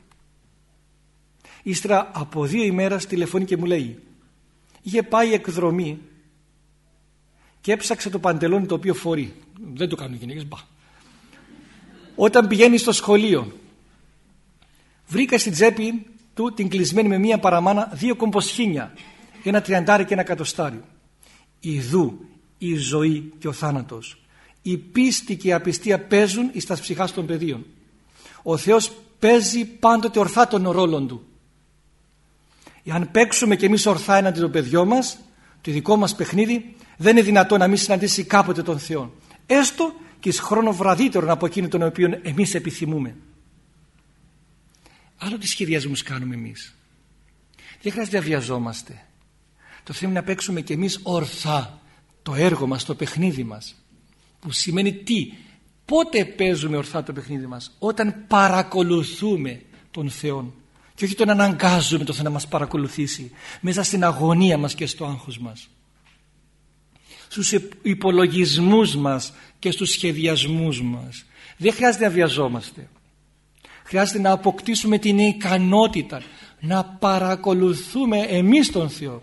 Ύστερα από δύο ημέρες τηλεφωνεί και μου λέει είχε πάει εκδρομή και έψαξε το παντελόνι το οποίο φορεί. Δεν το κάνουν οι γυναίκες, μπα. Όταν πηγαίνει στο σχολείο βρήκα στην τσέπη του την κλεισμένη με μία παραμάνα δύο κομποσχήνια ένα τριαντάρι και ένα κατοστάρι. Ιδού η ζωή και ο θάνατος. Η πίστη και η απιστία παίζουν εις τα ψυχάς των παιδίων. Ο Θεός παίζει πάντοτε ορθά τον ρόλο Του. Εάν παίξουμε κι εμείς ορθά έναντι των παιδιών μας, το δικό μας παιχνίδι, δεν είναι δυνατό να μην συναντήσει κάποτε τον Θεό. Έστω και εις χρόνο βραδύτερον από εκείνο τον οποίο εμείς επιθυμούμε. Άλλο τις σχεδιασμούς κάνουμε εμείς. Δεν χρειάζεται να βιαζόμαστε. Το θέμα είναι να παίξουμε κι εμείς ορθά το έργο μας, το παιχνίδι μας. Που σημαίνει τι, πότε παίζουμε ορθά το παιχνίδι μας; Όταν παρακολουθούμε τον Θεό και όχι τον αναγκάζουμε το Θεό να μας παρακολουθήσει μέσα στην αγωνία μας και στο άγχος μας. Στους υπολογισμούς μας και στους σχεδιασμούς μας. Δεν χρειάζεται να βιαζόμαστε. Χρειάζεται να αποκτήσουμε την ικανότητα να παρακολουθούμε εμείς τον Θεό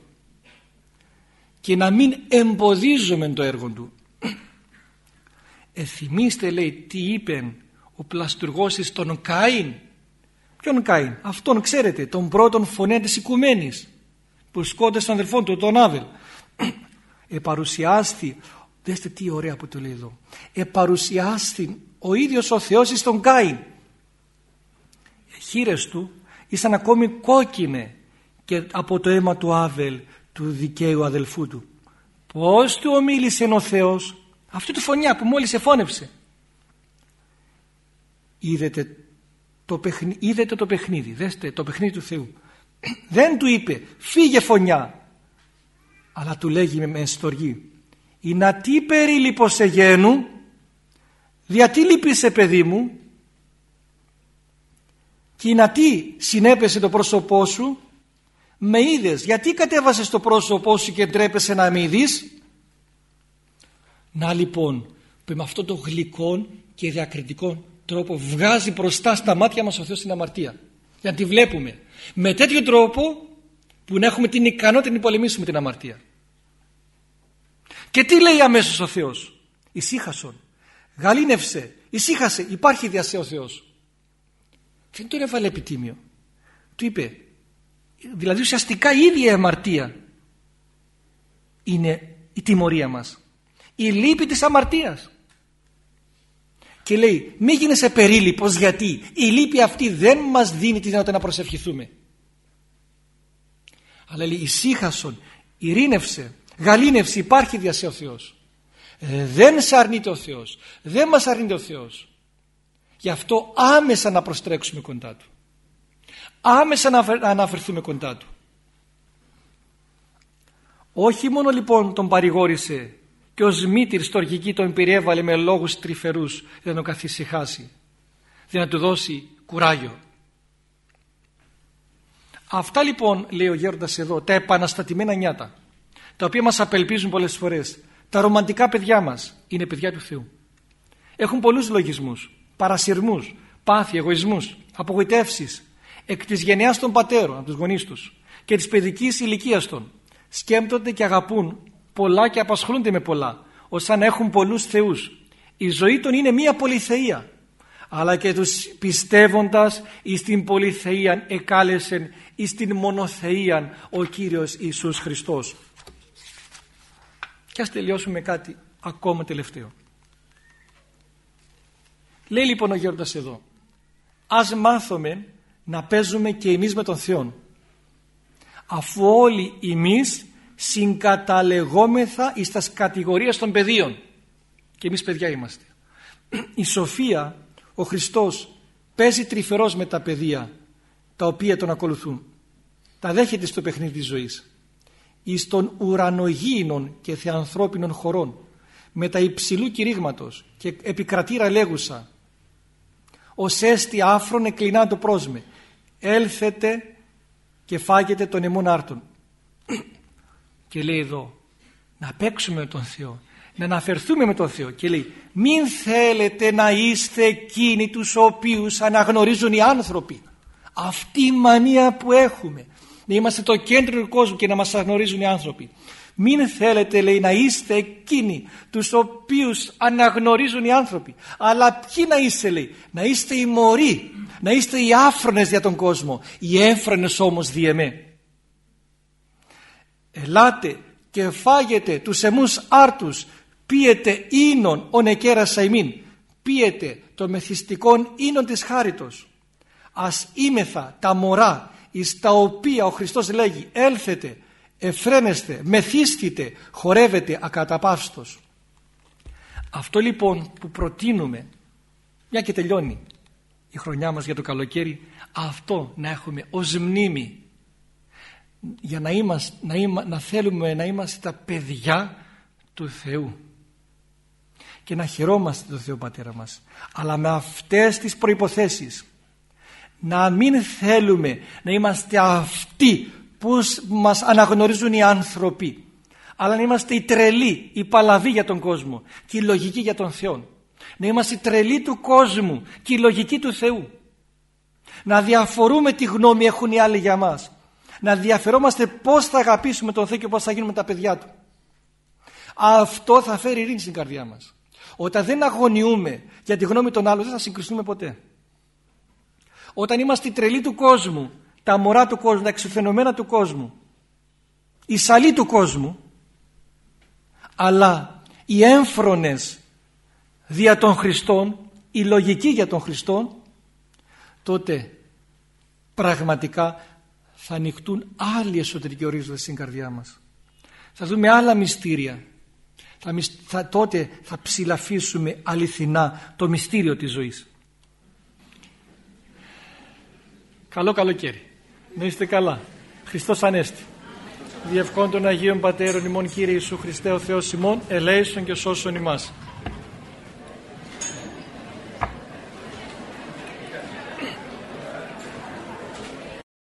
και να μην εμποδίζουμε το έργο Του. Εθυμίστε λέει τι είπε ο πλαστουργός εις τον Καΐν. Ποιον Καΐν, αυτόν ξέρετε, τον πρώτον φωνέα της οικουμένης που σκότωσε τον αδελφό του, τον Άβελ. (clears throat) Επαρουσιάστη, δέστε τι ωραία που το λέει εδώ, επαρουσιάστη ο ίδιος ο Θεός εις τον Καΐν. Χείρες του ήσαν ακόμη κόκκινε και από το αίμα του Άβελ του δικαίου αδελφού του. Πώς του ομίλησε ο Θεός; Αυτή τη φωνιά που μόλις εφώνεψε. Είδετε το, παιχνίδι, είδετε το παιχνίδι, δέστε το παιχνίδι του Θεού. (clears throat) Δεν του είπε φύγε φωνιά αλλά του λέγει με στοργή «Η να τι περίλυπο σε γένου, γιατί λείπησε παιδί μου και να τι συνέπεσε το πρόσωπό σου με είδες, γιατί κατέβασες το πρόσωπό σου και ντρέπεσαι να με δεις; Να λοιπόν που με αυτό το γλυκό και διακριτικό τρόπο βγάζει μπροστά στα μάτια μας ο Θεός την αμαρτία. Για να τη βλέπουμε. Με τέτοιο τρόπο που να έχουμε την ικανότητα να πολεμήσουμε την αμαρτία. Και τι λέει αμέσως ο Θεός; Ησύχασον. Γαλήνευσε, ησύχασε. Υπάρχει διασέ ο Θεός. Δεν τον έβαλε επιτίμιο. Του είπε δηλαδή ουσιαστικά η ίδια η αμαρτία είναι η τιμωρία μας. Η λύπη της αμαρτίας. Και λέει μη γίνεσαι περίλυπος γιατί η λύπη αυτή δεν μας δίνει τη δυνατότητα να προσευχηθούμε. Αλλά λέει ησύχασον, ειρήνευσε, γαλήνευσε υπάρχει διασέ ο Θεός. Ε, δεν σε αρνείται ο Θεός δεν μας αρνείται ο Θεός. Γι' αυτό άμεσα να προστρέξουμε κοντά Του άμεσα να αναφερθούμε κοντά Του. Όχι μόνο λοιπόν τον παρηγόρησε και ως μήτηρ στοργική τον περιέβαλε με λόγους τρυφερούς για να τον καθησυχάσει για να του δώσει κουράγιο. Αυτά λοιπόν λέει ο γέροντας εδώ τα επαναστατημένα νιάτα τα οποία μας απελπίζουν πολλές φορές. Τα ρομαντικά παιδιά μας είναι παιδιά του Θεού. Έχουν πολλούς λογισμούς παρασυρμούς, πάθη, εγωισμούς απογοητεύσεις εκ της γενιάς των πατέρων από τους γονείς τους και της παιδικής ηλικίας των σκέμπτονται και αγαπούν πολλά και απασχολούνται με πολλά ως να έχουν πολλούς θεούς. Η ζωή των είναι μία πολυθεία αλλά και τους πιστεύοντας εις την πολυθεία εκάλεσεν εις την μονοθεία ο Κύριος Ιησούς Χριστός. Και ας τελειώσουμε κάτι ακόμα τελευταίο. Λέει λοιπόν ο Γέροντας εδώ ας μάθουμε να παίζουμε και εμείς με τον Θεό αφού όλοι εμείς συγκαταλεγόμεθα εις τας κατηγορίες των παιδίων. Και εμείς παιδιά είμαστε. Η Σοφία ο Χριστός παίζει τρυφερός με τα παιδεία τα οποία τον ακολουθούν. Τα δέχεται στο παιχνίδι της ζωής. Εις των ουρανογήινων και θεανθρώπινων χωρών με τα υψηλού κηρύγματος και επικρατήρα λέγουσα ως έστι άφρον εκλεινά το πρόσμε έλθετε και φάγετε τον εμών άρτων. Και λέει εδώ να παίξουμε με τον Θεό να αναφερθούμε με τον Θεό. Και λέει μην θέλετε να είστε εκείνοι τους οποίους αναγνωρίζουν οι άνθρωποι. Αυτή η μανία που έχουμε να είμαστε το κέντρο του κόσμου και να μας αναγνωρίζουν οι άνθρωποι μην θέλετε λέει να είστε εκείνοι τους οποίους αναγνωρίζουν οι άνθρωποι. Αλλά ποιοι να είστε λέει να είστε οι μωροί να είστε οι άφρονες για τον κόσμο. Οι έφρονες όμως διεμέ ελάτε και φάγετε τους εμούς άρτους. Πίετε ίνων ο νεκέρας αημίν πίετε το μεθυστικόν ίνων της χάριτος. Αςήμεθα τα μωρά εις τα οποία ο Χριστός λέγει έλθετε εφραίνεστε, μεθύστητε, χορεύετε ακαταπαύστος. Αυτό λοιπόν που προτείνουμε, μια και τελειώνει η χρονιά μας για το καλοκαίρι, αυτό να έχουμε ως μνήμη. Για να, είμαστε, να, να θέλουμε να είμαστε τα παιδιά του Θεού. Και να χαιρόμαστε τον Θεό Πατέρα μας. Αλλά με αυτές τις προϋποθέσεις να μην θέλουμε να είμαστε αυτοί που μας αναγνωρίζουν οι άνθρωποι. Αλλά να είμαστε οι τρελοί, οι παλαβοί για τον κόσμο και οι λογικοί για τον Θεό να είμαστε οι τρελοί του κόσμου και οι λογικοί του Θεού. Να διαφορούμε τι γνώμη έχουν οι άλλοι για μας. Να διαφερόμαστε πώς θα αγαπήσουμε τον Θεό και πώς θα γίνουμε τα παιδιά Του. Αυτό θα φέρει ειρήνη στην καρδιά μας. Όταν δεν αγωνιούμε για τη γνώμη των άλλων δεν θα συγκριστούμε ποτέ. Όταν είμαστε οι τρελοί του κόσμου τα μωρά του κόσμου, τα εξουθενωμένα του κόσμου οι σαλοί του κόσμου αλλά οι έμφρονες δια των Χριστών η λογική για τον Χριστό τότε πραγματικά θα ανοιχτούν άλλοι εσωτερικοί ορίζοντες στην καρδιά μας. Θα δούμε άλλα μυστήρια. Θα, θα, τότε θα ψηλαφίσουμε αληθινά το μυστήριο της ζωής. Καλό καλοκαίρι να είστε καλά. Χριστός Ανέστη. Διευκόν των Αγίων Πατέρων ημών Κύριε Ιησού Χριστέ ο Θεός ημών, ελέησον και σώσον ημάς.